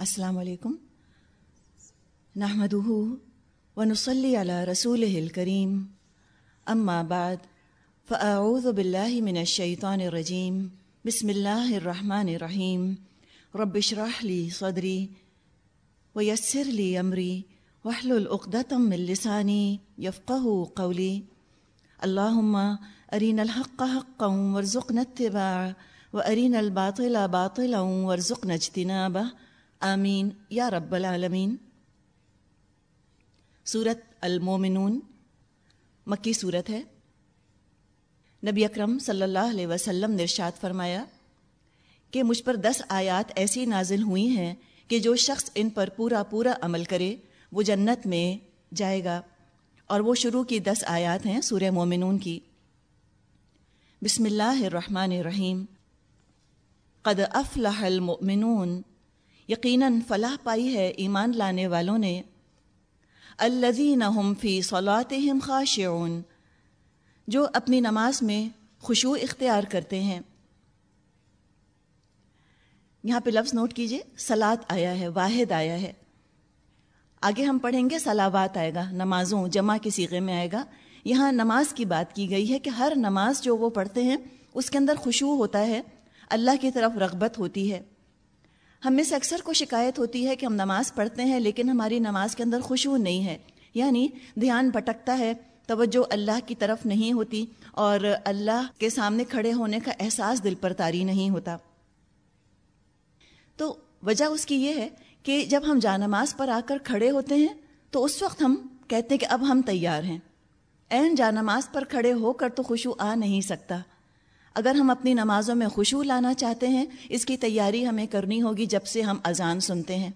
السلام علیکم۔ نحمده ونصلي على رسوله الكريم أما بعد فأعوذ بالله من الشيطان الرجيم بسم الله الرحمن الرحيم رب اشرح لي صدري ويسر لي أمري واحلل عقدة من لساني يفقه قولي اللهم أرنا الحق حقا وارزقنا اتباعه وأرنا الباطل باطلا وارزقنا اجتنابه۔ آمین. یا رب العالمین. صورت المومنون. مکی صورت ہے. نبی اکرم صلی اللہ علیہ وسلم نے ارشاد فرمایا کہ مجھ پر دس آیات ایسی نازل ہوئی ہیں کہ جو شخص ان پر پورا پورا عمل کرے، وہ جنت میں جائے گا۔ اور وہ شروع کی دس آیات ہیں سورہ مومنون کی۔ بسم اللہ الرحمن الرحیم۔ قد افلح المؤمنون یقیناً فلاح پائی ہے ایمان لانے والوں نے۔ الذین هم فی صلاتهم خاشعون، جو اپنی نماز میں خوشو اختیار کرتے ہیں۔ یہاں پہ لفظ نوٹ کیجیے سلاد آیا ہے، واحد آیا ہے۔ آگے ہم پڑھیں گے سلاوات آئے گا، نمازوں، جمع کے سیغے میں آئے گا۔ یہاں نماز کی بات کی گئی ہے کہ ہر نماز جو وہ پڑھتے ہیں، اس کے اندر خوشو ہوتا ہے، اللہ کی طرف رغبت ہوتی ہے۔ ہم میں سے اکثر کو شکایت ہوتی ہے کہ ہم نماز پڑھتے ہیں لیکن ہماری نماز کے اندر خوشبو نہیں ہے۔ یعنی دھیان بھٹکتا ہے، توجہ اللہ کی طرف نہیں ہوتی اور اللہ کے سامنے کھڑے ہونے کا احساس دل پر تاری نہیں ہوتا۔ تو وجہ اس کی یہ ہے کہ جب ہم جا نماز پر آ کر کھڑے ہوتے ہیں تو اس وقت ہم کہتے ہیں کہ اب ہم تیار ہیں۔ این جا نماز پر کھڑے ہو کر تو خوشو آ نہیں سکتا۔ اگر ہم اپنی نمازوں میں خوشبو لانا چاہتے ہیں، اس کی تیاری ہمیں کرنی ہوگی جب سے ہم اذان سنتے ہیں۔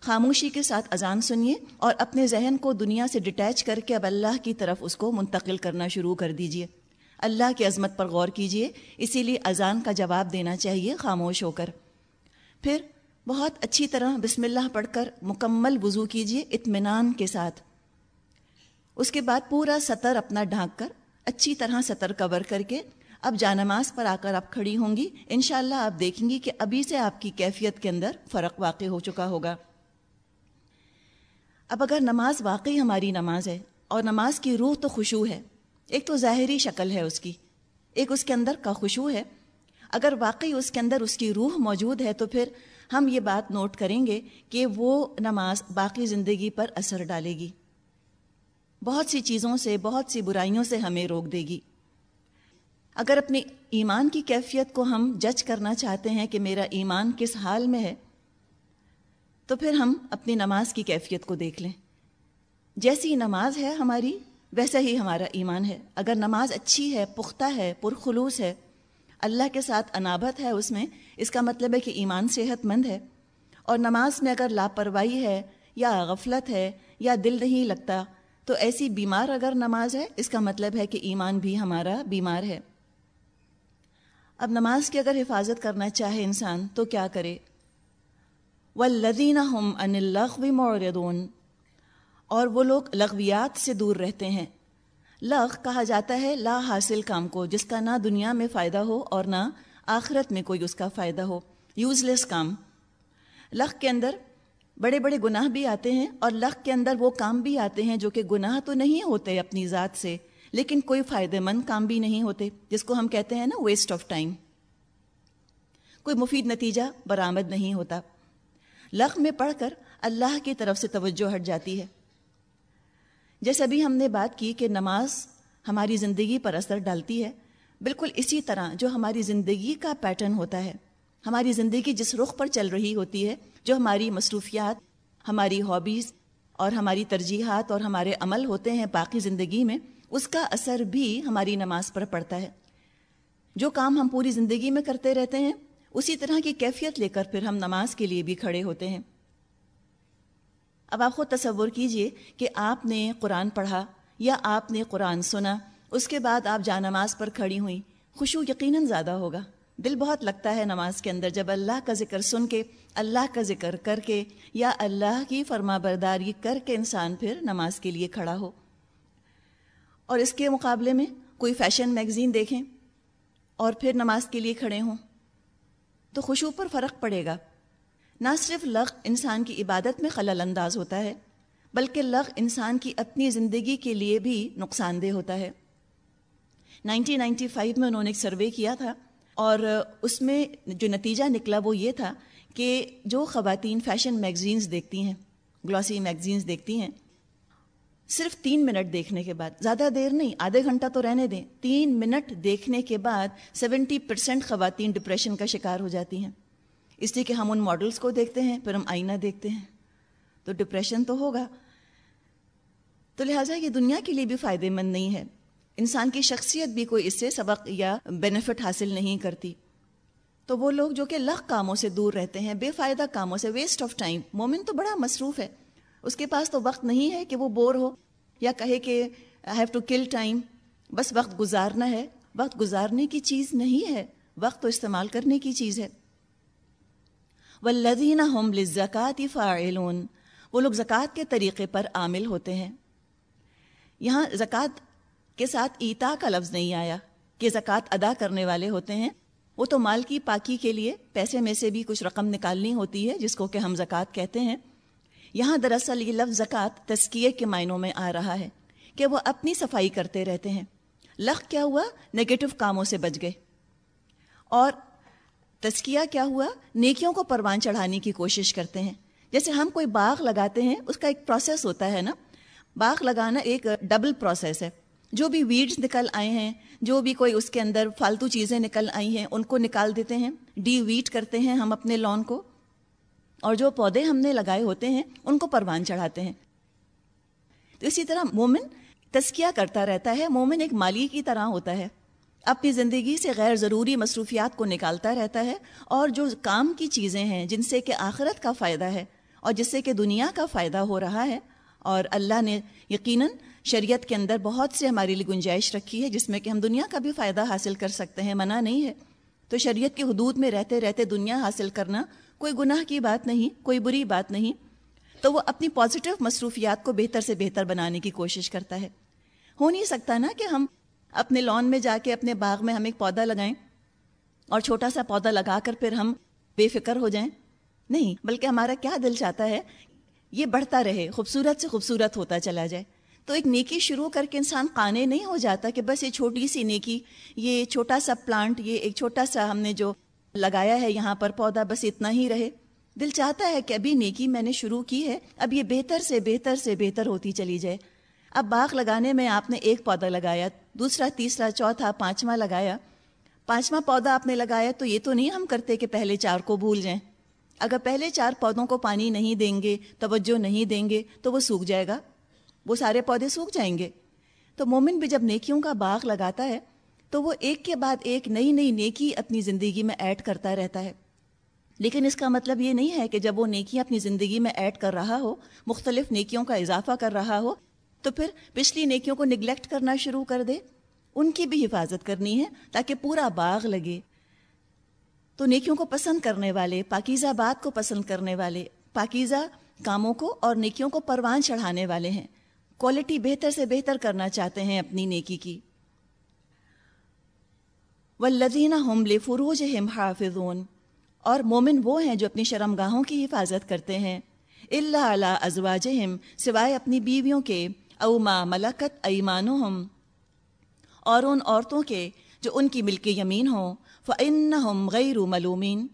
خاموشی کے ساتھ اذان سنیے اور اپنے ذہن کو دنیا سے ڈٹیچ کر کے اب اللہ کی طرف اس کو منتقل کرنا شروع کر دیجیے اللہ کی عظمت پر غور کیجیے اسی لیے اذان کا جواب دینا چاہیے، خاموش ہو کر۔ پھر بہت اچھی طرح بسم اللہ پڑھ کر مکمل وضو کیجیے اطمینان کے ساتھ۔ اس کے بعد پورا سطر اپنا ڈھانک کر اچھی طرح سطر کور کر کے اب جانماز پر آ کر آپ کھڑی ہوں گی۔ انشاءاللہ آپ دیکھیں گی کہ ابھی سے آپ کی کیفیت کے اندر فرق واقع ہو چکا ہوگا۔ اب اگر نماز واقعی ہماری نماز ہے اور نماز کی روح تو خوشو ہے، ایک تو ظاہری شکل ہے اس کی، ایک اس کے اندر کا خوشو ہے۔ اگر واقعی اس کے اندر اس کی روح موجود ہے تو پھر ہم یہ بات نوٹ کریں گے کہ وہ نماز باقی زندگی پر اثر ڈالے گی۔ بہت سی چیزوں سے، بہت سی برائیوں سے ہمیں روک دے گی۔ اگر اپنے ایمان کی کیفیت کو ہم جج کرنا چاہتے ہیں کہ میرا ایمان کس حال میں ہے، تو پھر ہم اپنی نماز کی کیفیت کو دیکھ لیں۔ جیسی نماز ہے ہماری، ویسا ہی ہمارا ایمان ہے۔ اگر نماز اچھی ہے، پختہ ہے، پرخلوص ہے، اللہ کے ساتھ انابت ہے، اس میں اس کا مطلب ہے کہ ایمان صحت مند ہے۔ اور نماز میں اگر لاپرواہی ہے یا غفلت ہے یا دل نہیں لگتا، تو ایسی بیمار اگر نماز ہے، اس کا مطلب ہے کہ ایمان بھی ہمارا بیمار ہے۔ اب نماز کی اگر حفاظت کرنا چاہے انسان تو کیا کرے؟ و لدینہ ہم ان لغو موردون اور وہ لوگ لغویات سے دور رہتے ہیں۔ لغ کہا جاتا ہے لا حاصل کام کو، جس کا نہ دنیا میں فائدہ ہو اور نہ آخرت میں کوئی اس کا فائدہ ہو۔ یوز لیس کام۔ لغ کے اندر بڑے بڑے گناہ بھی آتے ہیں اور لغ کے اندر وہ کام بھی آتے ہیں جو کہ گناہ تو نہیں ہوتے اپنی ذات سے۔ لیکن کوئی فائدہ مند کام بھی نہیں ہوتے، جس کو ہم کہتے ہیں نا ویسٹ آف ٹائم کوئی مفید نتیجہ برآمد نہیں ہوتا۔ لغ میں پڑھ کر اللہ کی طرف سے توجہ ہٹ جاتی ہے۔ جیسے ابھی ہم نے بات کی کہ نماز ہماری زندگی پر اثر ڈالتی ہے، بالکل اسی طرح جو ہماری زندگی کا پیٹرن ہوتا ہے۔ ہماری زندگی جس رخ پر چل رہی ہوتی ہے، جو ہماری مصروفیات، ہماری ہابیز اور ہماری ترجیحات اور ہمارے عمل ہوتے ہیں باقی زندگی میں اس کا اثر بھی ہماری نماز پر پڑتا ہے۔ جو کام ہم پوری زندگی میں کرتے رہتے ہیں، اسی طرح کی کیفیت لے کر پھر ہم نماز کے لیے بھی کھڑے ہوتے ہیں۔ اب آپ خود تصور کیجیے کہ آپ نے قرآن پڑھا یا آپ نے قرآن سنا، اس کے بعد آپ جا نماز پر کھڑی ہوئیں خوشو یقیناً زیادہ ہوگا۔ دل بہت لگتا ہے نماز کے اندر جب اللہ کا ذکر سن کے، اللہ کا ذکر کر کے یا اللہ کی فرما برداری کر کے انسان پھر نماز کے لیے کھڑا ہو۔ اور اس کے مقابلے میں کوئی فیشن میگزین دیکھیں اور پھر نماز کے لیے کھڑے ہوں، تو خوشو پر فرق پڑے گا۔ نہ صرف لغ انسان کی عبادت میں خلل انداز ہوتا ہے، بلکہ لغ انسان کی اپنی زندگی کے لیے بھی نقصان دہ ہوتا ہے۔ نائنٹین نائنٹی فائیو میں انہوں نے ایک سروے کیا تھا اور اس میں جو نتیجہ نکلا وہ یہ تھا کہ جو خواتین فیشن میگزینز دیکھتی ہیں، گلوسی میگزینز دیکھتی ہیں صرف تین منٹ دیکھنے کے بعد، زیادہ دیر نہیں، آدھے گھنٹہ تو رہنے دیں۔ تین منٹ دیکھنے کے بعد سیونٹی پرسینٹ خواتین ڈپریشن کا شکار ہو جاتی ہیں۔ اس لیے کہ ہم ان ماڈلس کو دیکھتے ہیں، پھر ہم آئینہ دیکھتے ہیں۔ تو ڈپریشن تو ہوگا۔ تو لہٰذا یہ دنیا کے لیے بھی فائدے مند نہیں ہے۔ انسان کی شخصیت بھی کوئی اس سے سبق یا بینیفٹ حاصل نہیں کرتی۔ تو وہ لوگ جو کہ لغ کاموں سے دور رہتے ہیں، بے فائدہ کاموں سے ویسٹ آف ٹائم مومن تو بڑا مصروف ہے۔ اس کے پاس تو وقت نہیں ہے کہ وہ بور ہو یا کہے کہ I have to kill time بس وقت گزارنا ہے. وقت گزارنے کی چیز نہیں ہے. وقت تو استعمال کرنے کی چیز ہے. ولدین ہوم لزکات فاعلون. وہ لوگ زکوٰۃ کے طریقے پر عامل ہوتے ہیں. یہاں زکوٰۃ کے ساتھ ایتا کا لفظ نہیں آیا. کہ زکوٰۃ ادا کرنے والے ہوتے ہیں. وہ تو مال کی پاکی کے لیے پیسے میں سے بھی کچھ رقم نکالنی ہوتی ہے جس کو کہ ہم زکوٰۃ کہتے ہیں. یہاں دراصل یہ لفظ زکوٰۃ تسکیے کے معنوں میں آ رہا ہے کہ وہ اپنی صفائی کرتے رہتے ہیں۔ لخ کیا ہوا؟ نگیٹو کاموں سے بچ گئے۔ اور تسکیہ کیا ہوا؟ نیکیوں کو پروان چڑھانے کی کوشش کرتے ہیں۔ جیسے ہم کوئی باغ لگاتے ہیں، اس کا ایک پروسیس ہوتا ہے نا۔ باغ لگانا ایک ڈبل پروسیس ہے۔ جو بھی ویڈز نکل آئے ہیں، جو بھی کوئی اس کے اندر فالتو چیزیں نکل آئی ہیں، ان کو نکال دیتے ہیں۔ ڈی ویٹ کرتے ہیں ہم اپنے لان کو۔ اور جو پودے ہم نے لگائے ہوتے ہیں، ان کو پروان چڑھاتے ہیں۔ تو اسی طرح مومن تسکیہ کرتا رہتا ہے، مومن ایک مالی کی طرح ہوتا ہے۔ اپنی زندگی سے غیر ضروری مصروفیات کو نکالتا رہتا ہے اور جو کام کی چیزیں ہیں، جن سے کہ آخرت کا فائدہ ہے اور جس سے کہ دنیا کا فائدہ ہو رہا ہے۔ اور اللہ نے یقیناً شریعت کے اندر بہت سے ہمارے لیے گنجائش رکھی ہے، جس میں کہ ہم دنیا کا بھی فائدہ حاصل کر سکتے ہیں، منع نہیں ہے۔ تو شریعت کی حدود میں رہتے رہتے دنیا حاصل کرنا کوئی گناہ کی بات نہیں، کوئی بری بات نہیں، تو وہ اپنی پازیٹیو مصروفیات کو بہتر سے بہتر بنانے کی کوشش کرتا ہے۔ ہو نہیں سکتا نا کہ ہم اپنے لان میں جا کے اپنے باغ میں ہم ایک پودا لگائیں اور چھوٹا سا پودا لگا کر پھر ہم بے فکر ہو جائیں۔ نہیں، بلکہ ہمارا کیا دل چاہتا ہے، یہ بڑھتا رہے، خوبصورت سے خوبصورت ہوتا چلا جائے۔ تو ایک نیکی شروع کر کے انسان قانے نہیں ہو جاتا کہ بس یہ چھوٹی سی نیکی، یہ چھوٹا سا پلانٹ یہ ایک چھوٹا سا ہم نے جو لگایا ہے یہاں پر پودا بس اتنا ہی رہے۔ دل چاہتا ہے کہ ابھی نیکی میں نے شروع کی ہے، اب یہ بہتر سے بہتر سے بہتر ہوتی چلی جائے۔ اب باغ لگانے میں آپ نے ایک پودا لگایا، دوسرا، تیسرا، چوتھا، پانچواں لگایا۔ پانچواں پودا آپ نے لگایا تو یہ تو نہیں ہم کرتے کہ پہلے چار کو بھول جائیں۔ اگر پہلے چار پودوں کو پانی نہیں دیں گے، توجہ نہیں دیں گے، تو وہ سوکھ جائے گا۔ وہ سارے پودے سوکھ جائیں گے۔ تو مومن بھی جب نیکیوں کا باغ لگاتا ہے تو وہ ایک کے بعد ایک نئی نئی نیکی اپنی زندگی میں ایڈ کرتا رہتا ہے۔ لیکن اس کا مطلب یہ نہیں ہے کہ جب وہ نیکیاں اپنی زندگی میں ایڈ کر رہا ہو، مختلف نیکیوں کا اضافہ کر رہا ہو، تو پھر پچھلی نیکیوں کو نگلیکٹ کرنا شروع کر دے۔ ان کی بھی حفاظت کرنی ہے تاکہ پورا باغ لگے۔ تو نیکیوں کو پسند کرنے والے، پاکیزہ بات کو پسند کرنے والے، پاکیزہ کاموں کو اور نیکیوں کو پروان چڑھانے والے ہیں۔ کوالٹی بہتر سے بہتر کرنا چاہتے ہیں اپنی نیکی کی۔ ولدینہ ہم لے فروج ہم حافظون اور مومن وہ ہیں جو اپنی شرم گاہوں کی حفاظت کرتے ہیں۔ اللہ علیہ ازواج سوائے اپنی بیویوں کے او ما ملکت ایمان اور ان عورتوں کے جو ان کی ملک یمین ہوں فن ہم غیر ملومین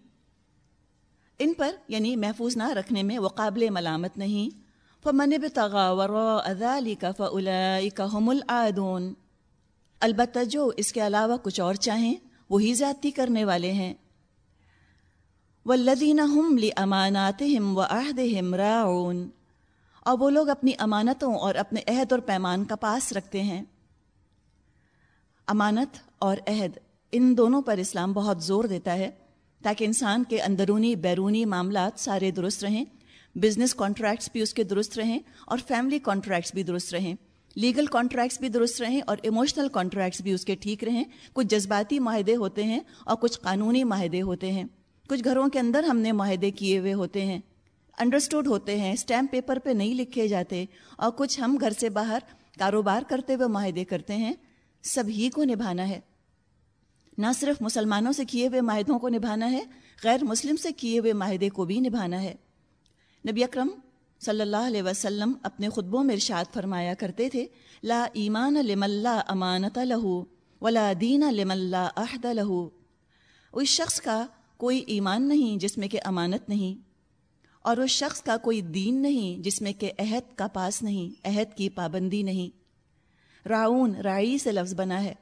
ان پر یعنی محفوظ نہ رکھنے میں وہ قابل ملامت نہیں۔ فمن بتغا وراء ذلك فاولئك هم العادون۔ البتہ جو اس کے علاوہ کچھ اور چاہیں، وہی زیادتی کرنے والے ہیں۔ والذین هم لاماناتهم وعهدهم راعون۔ اور وہ لوگ اپنی امانتوں اور اپنے عہد اور پیمان کا پاس رکھتے ہیں۔ امانت اور عہد ان دونوں پر اسلام بہت زور دیتا ہے تاکہ انسان کے اندرونی، بیرونی معاملات سارے درست رہیں بزنس کانٹریکٹس بھی اس کے درست رہیں اور فیملی کانٹریکٹس بھی درست رہیں۔ لیگل کانٹریکٹس بھی درست رہیں اور ایموشنل کانٹریکٹس بھی اس کے ٹھیک رہیں، کچھ جذباتی معاہدے ہوتے ہیں اور کچھ قانونی معاہدے ہوتے ہیں۔ کچھ گھروں کے اندر ہم نے معاہدے کیے ہوئے ہوتے ہیں۔ انڈرسٹوڈ ہوتے ہیں، اسٹیمپ پیپر پہ نہیں لکھے جاتے اور کچھ ہم گھر سے باہر کاروبار کرتے ہوئے معاہدے کرتے ہیں۔ سبھی کو نبھانا ہے۔ نہ صرف مسلمانوں سے کیے ہوئے معاہدوں کو نبھانا ہے، غیر مسلم سے کیے ہوئے معاہدے کو بھی نبھانا ہے۔ نبی اکرم صلی اللہ علیہ وسلم اپنے خطبوں میں ارشاد فرمایا کرتے تھے، لا ایمان لم اللہ امانت لہو ولا دین لم اللہ عہد لہو اس شخص کا کوئی ایمان نہیں جس میں کہ امانت نہیں، اور اس شخص کا کوئی دین نہیں جس میں کہ عہد کا پاس نہیں، عہد کی پابندی نہیں۔ راؤن رائی سے لفظ بنا ہے۔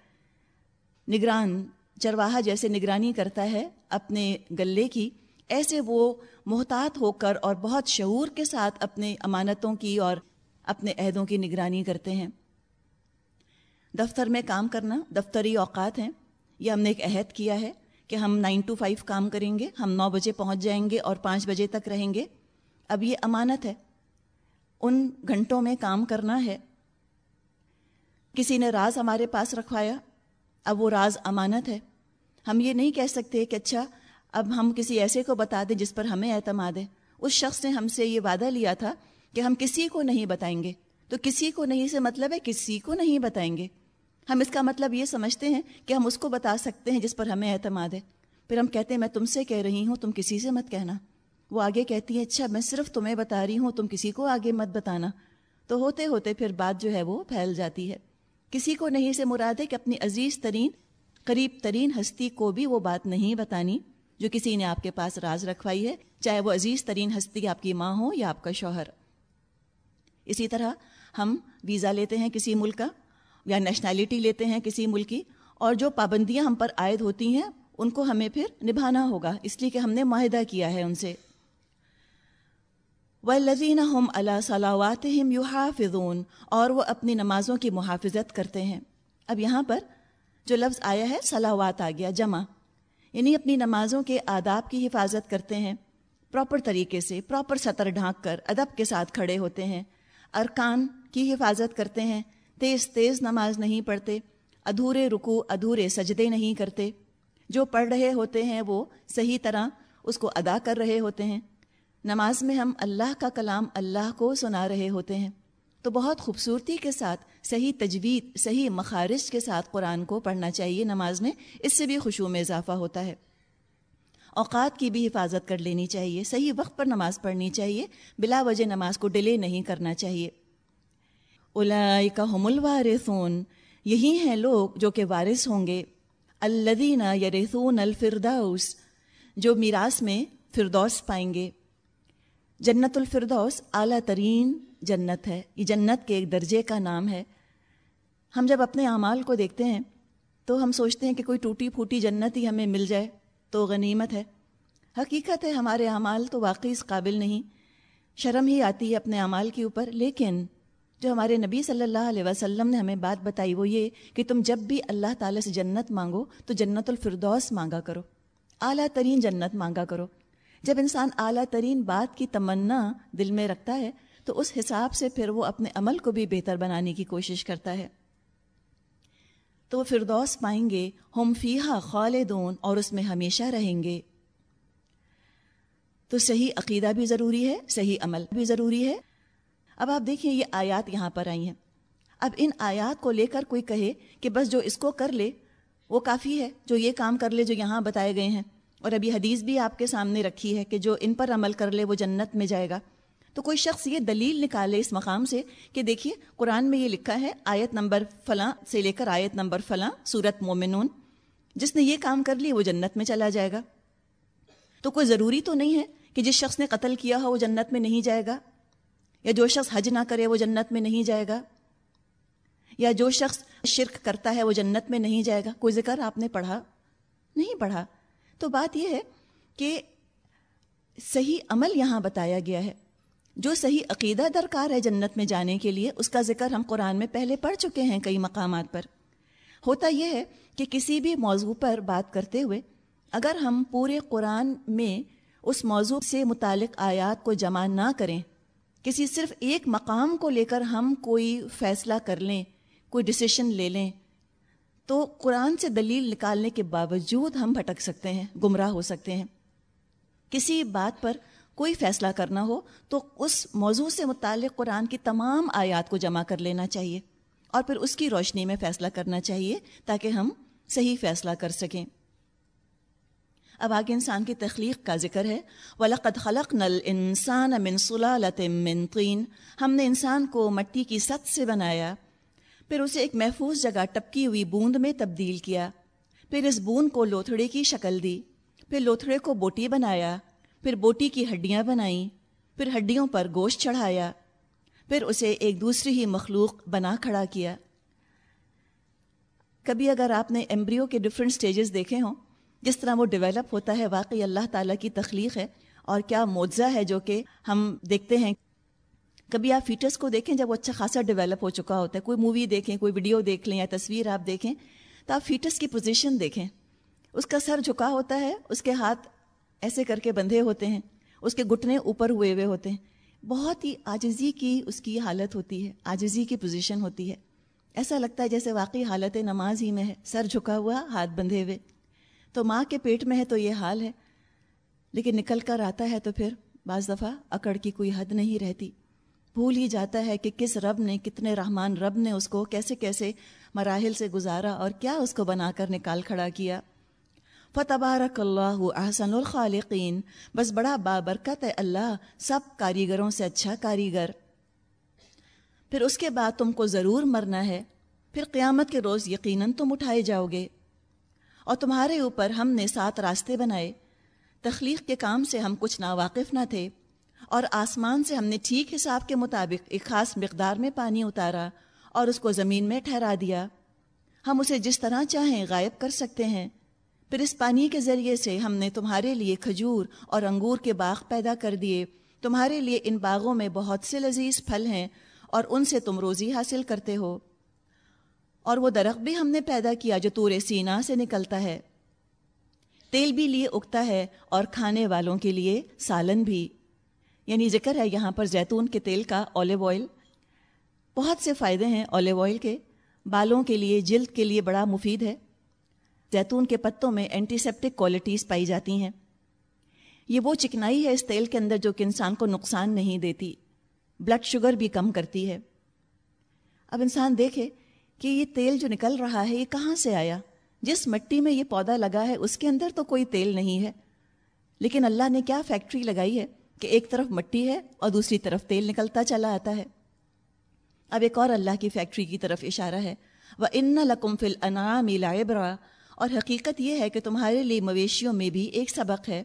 نگران، چرواہا جیسے نگرانی کرتا ہے اپنے گلے کی۔ ایسے وہ محتاط ہو کر اور بہت شعور کے ساتھ اپنے امانتوں کی اور اپنے عہدوں کی نگرانی کرتے ہیں۔ دفتر میں کام کرنا دفتری اوقات ہیں۔ یہ ہم نے ایک عہد کیا ہے کہ ہم نائن ٹو فائیو کام کریں گے، ہم نو بجے پہنچ جائیں گے اور پانچ بجے تک رہیں گے۔ اب یہ امانت ہے۔ ان گھنٹوں میں کام کرنا ہے۔ کسی نے راز ہمارے پاس رکھوایا۔ اب وہ راز امانت ہے۔ ہم یہ نہیں کہہ سکتے کہ اچھا اب ہم کسی ایسے کو بتا دیں جس پر ہمیں اعتماد ہے۔ اس شخص نے ہم سے یہ وعدہ لیا تھا کہ ہم کسی کو نہیں بتائیں گے۔ تو کسی کو نہیں سے مطلب ہے کسی کو نہیں بتائیں گے۔ ہم اس کا مطلب یہ سمجھتے ہیں کہ ہم اس کو بتا سکتے ہیں جس پر ہمیں اعتماد ہے۔ پھر ہم کہتے ہیں، میں تم سے کہہ رہی ہوں، تم کسی سے مت کہنا۔ وہ آگے کہتی ہے اچھا میں صرف تمہیں بتا رہی ہوں، تم کسی کو آگے مت بتانا۔ تو ہوتے ہوتے پھر بات جو ہے وہ پھیل جاتی ہے۔ کسی کو نہیں سے مراد ہے کہ اپنی عزیز ترین، قریب ترین ہستی کو بھی وہ بات نہیں بتانی۔ جو کسی نے آپ کے پاس راز رکھوائی ہے، چاہے وہ عزیز ترین ہستی آپ کی ماں ہو یا آپ کا شوہر۔ اسی طرح ہم ویزا لیتے ہیں کسی ملک کا یا نیشنلٹی لیتے ہیں کسی ملک کی، اور جو پابندیاں ہم پر عائد ہوتی ہیں، ان کو ہمیں پھر نبھانا ہوگا۔ اس لیے کہ ہم نے معاہدہ کیا ہے ان سے۔ و لذین ہم اللہ صلاوات یو اور وہ اپنی نمازوں کی محافظت کرتے ہیں۔ اب یہاں پر جو لفظ آیا ہے صلاوات آ گیا، جمع۔ یعنی اپنی نمازوں کے آداب کی حفاظت کرتے ہیں پراپر طریقے سے پراپر سطر ڈھانک کر ادب کے ساتھ کھڑے ہوتے ہیں۔ ارکان کی حفاظت کرتے ہیں، تیز تیز نماز نہیں پڑھتے، ادھورے رکو ادھورے سجدے نہیں کرتے۔ جو پڑھ رہے ہوتے ہیں وہ صحیح طرح اس کو ادا کر رہے ہوتے ہیں۔ نماز میں ہم اللہ کا کلام اللہ کو سنا رہے ہوتے ہیں۔ تو بہت خوبصورتی کے ساتھ، صحیح تجوید، صحیح مخارج کے ساتھ قرآن کو پڑھنا چاہیے نماز میں، اس سے بھی خوشو میں اضافہ ہوتا ہے۔ اوقات کی بھی حفاظت کر لینی چاہیے، صحیح وقت پر نماز پڑھنی چاہیے، بلا وجہ نماز کو ڈیلے نہیں کرنا چاہیے۔ کا حم الوارثون، یہی ہیں لوگ جو کہ وارث ہوں گے۔ الدین یریثون الفردوس، جو میراث میں فردوس پائیں گے۔ جنت الفردوس اعلیٰ ترین جنت ہے۔ یہ جنت کے ایک درجے کا نام ہے۔ ہم جب اپنے اعمال کو دیکھتے ہیں تو ہم سوچتے ہیں کہ کوئی ٹوٹی پھوٹی جنت ہی ہمیں مل جائے تو غنیمت ہے۔ حقیقت ہے ہمارے اعمال تو واقعی اس قابل نہیں۔ شرم ہی آتی ہے اپنے اعمال کے اوپر۔ لیکن جو ہمارے نبی صلی اللہ علیہ وسلم نے ہمیں بات بتائی وہ یہ کہ تم جب بھی اللہ تعالیٰ سے جنت مانگو تو جنت الفردوس مانگا کرو۔ اعلیٰ ترین جنت مانگا کرو۔ جب انسان اعلیٰ ترین بات کی تمنا دل میں رکھتا ہے، تو اس حساب سے پھر وہ اپنے عمل کو بھی بہتر بنانے کی کوشش کرتا ہے۔ تو وہ فردوس پائیں گے، ہم فیحا خالدون اور اس میں ہمیشہ رہیں گے۔ تو صحیح عقیدہ بھی ضروری ہے، صحیح عمل بھی ضروری ہے۔ اب آپ دیکھیں، یہ آیات یہاں پر آئی ہیں۔ اب ان آیات کو لے کر کوئی کہے کہ بس جو اس کو کر لے، وہ کافی ہے، جو یہ کام کر لے جو یہاں بتائے گئے ہیں۔ اور ابھی حدیث بھی آپ کے سامنے رکھی ہے کہ جو ان پر عمل کر لے وہ جنت میں جائے گا۔ تو کوئی شخص یہ دلیل نکالے اس مقام سے کہ دیکھیے قرآن میں یہ لکھا ہے، آیت نمبر فلاں سے لے کر آیت نمبر فلاں سورت مومنون، جس نے یہ کام کر لی وہ جنت میں چلا جائے گا۔ تو کوئی ضروری تو نہیں ہے کہ جس شخص نے قتل کیا ہو وہ جنت میں نہیں جائے گا؟ یا جو شخص حج نہ کرے وہ جنت میں نہیں جائے گا؟ یا جو شخص شرک کرتا ہے وہ جنت میں نہیں جائے گا؟ کوئی ذکر آپ نے پڑھا؟ نہیں پڑھا۔ تو بات یہ ہے کہ صحیح عمل یہاں بتایا گیا ہے۔ جو صحیح عقیدہ درکار ہے جنت میں جانے کے لیے، اس کا ذکر ہم قرآن میں پہلے پڑھ چکے ہیں کئی مقامات پر۔ ہوتا یہ ہے کہ کسی بھی موضوع پر بات کرتے ہوئے، اگر ہم پورے قرآن میں اس موضوع سے متعلق آیات کو جمع نہ کریں، کسی صرف ایک مقام کو لے کر ہم کوئی فیصلہ کر لیں، کوئی ڈسیشن لے لیں تو قرآن سے دلیل نکالنے کے باوجود ہم بھٹک سکتے ہیں، گمراہ ہو سکتے ہیں۔ کسی بات پر کوئی فیصلہ کرنا ہو تو اس موضوع سے متعلق قرآن کی تمام آیات کو جمع کر لینا چاہیے اور پھر اس کی روشنی میں فیصلہ کرنا چاہیے تاکہ ہم صحیح فیصلہ کر سکیں۔ اب آگے انسان کی تخلیق کا ذکر ہے۔ وَلَقَدْ خَلَقْنَا الْإِنسَانَ مِن صُلَالَةٍ مِن ہم نے انسان کو مٹی کی ست سے بنایا۔ پھر اسے ایک محفوظ جگہ ٹپکی ہوئی بوند میں تبدیل کیا۔ پھر اس بوند کو لوتھڑے کی شکل دی۔ پھر لوتھڑے کو بوٹی بنایا۔ پھر بوٹی کی ہڈیاں بنائیں پھر ہڈیوں پر گوشت چڑھایا۔ پھر اسے ایک دوسری ہی مخلوق بنا کھڑا کیا۔ کبھی اگر آپ نے ایمبریو کے ڈفرینٹ سٹیجز دیکھے ہوں، جس طرح وہ ڈیولپ ہوتا ہے، واقعی اللہ تعالیٰ کی تخلیق ہے۔ اور کیا معجزہ ہے جو کہ ہم دیکھتے ہیں کبھی آپ فیٹس کو دیکھیں جب وہ اچھا خاصا ڈیولپ ہو چکا ہوتا ہے، کوئی مووی دیکھیں، کوئی ویڈیو دیکھ لیں یا تصویر آپ دیکھیں، تو آپ فیٹس کی پوزیشن دیکھیں۔ اس کا سر جھکا ہوتا ہے، اس کے ہاتھ ایسے کر کے بندھے ہوتے ہیں، اس کے گھٹنے اوپر ہوئے ہوئے ہوتے ہیں۔ بہت ہی آجزی کی اس کی حالت ہوتی ہے آجزی کی پوزیشن ہوتی ہے۔ ایسا لگتا ہے جیسے واقعی حالت نماز ہی میں ہے، سر جھکا ہوا، ہاتھ بندھے ہوئے۔ تو ماں کے پیٹ میں ہے تو یہ حال ہے، لیکن نکل کر آتا ہے تو پھر بعض دفعہ اکڑ کی کوئی حد نہیں رہتی۔ بھول ہی جاتا ہے کہ کس رب نے، کتنے رحمان رب نے اس کو کیسے کیسے مراحل سے گزارا اور کیا اس کو بنا کر نکال کھڑا کیا۔ فتبارک اللہ احسن الخالقین بس بڑا بابرکت ہے اللہ، سب کاریگروں سے اچھا کاریگر۔ پھر اس کے بعد تم کو ضرور مرنا ہے۔ پھر قیامت کے روز یقیناً تم اٹھائے جاؤ گے۔ اور تمہارے اوپر ہم نے سات راستے بنائے۔ تخلیق کے کام سے ہم کچھ ناواقف نہ تھے۔ اور آسمان سے ہم نے ٹھیک حساب کے مطابق ایک خاص مقدار میں پانی اتارا اور اس کو زمین میں ٹھہرا دیا۔ ہم اسے جس طرح چاہیں غائب کر سکتے ہیں۔ پھر اس پانی کے ذریعے سے ہم نے تمہارے لیے کھجور اور انگور کے باغ پیدا کر دیے۔ تمہارے لیے ان باغوں میں بہت سے لذیذ پھل ہیں اور ان سے تم روزی حاصل کرتے ہو۔ اور وہ درخت بھی ہم نے پیدا کیا جو تور سینا سے نکلتا ہے۔ تیل بھی لیے اگتا ہے اور کھانے والوں کے لیے سالن بھی۔ یعنی ذکر ہے یہاں پر زیتون کے تیل کا اولیو آئل بہت سے فائدے ہیں اولیو آئل کے۔ بالوں کے لیے، جلد کے لیے بڑا مفید ہے۔ زیتون کے پتوں میں اینٹی سیپٹک کوالٹیز پائی جاتی ہیں۔ یہ وہ چکنائی ہے اس تیل کے اندر جو کہ انسان کو نقصان نہیں دیتی۔ بلڈ شوگر بھی کم کرتی ہے۔ اب انسان دیکھے کہ یہ تیل جو نکل رہا ہے، یہ کہاں سے آیا؟ جس مٹی میں یہ پودا لگا ہے، اس کے اندر تو کوئی تیل نہیں ہے۔ لیکن اللہ نے کیا فیکٹری لگائی ہے؟ کہ ایک طرف مٹی ہے اور دوسری طرف تیل نکلتا چلا آتا ہے۔ اب ایک اور اللہ کی فیکٹری کی طرف اشارہ ہے۔ وہ ان لکم فل انعام لائبرا اور حقیقت یہ ہے کہ تمہارے لیے مویشیوں میں بھی ایک سبق ہے۔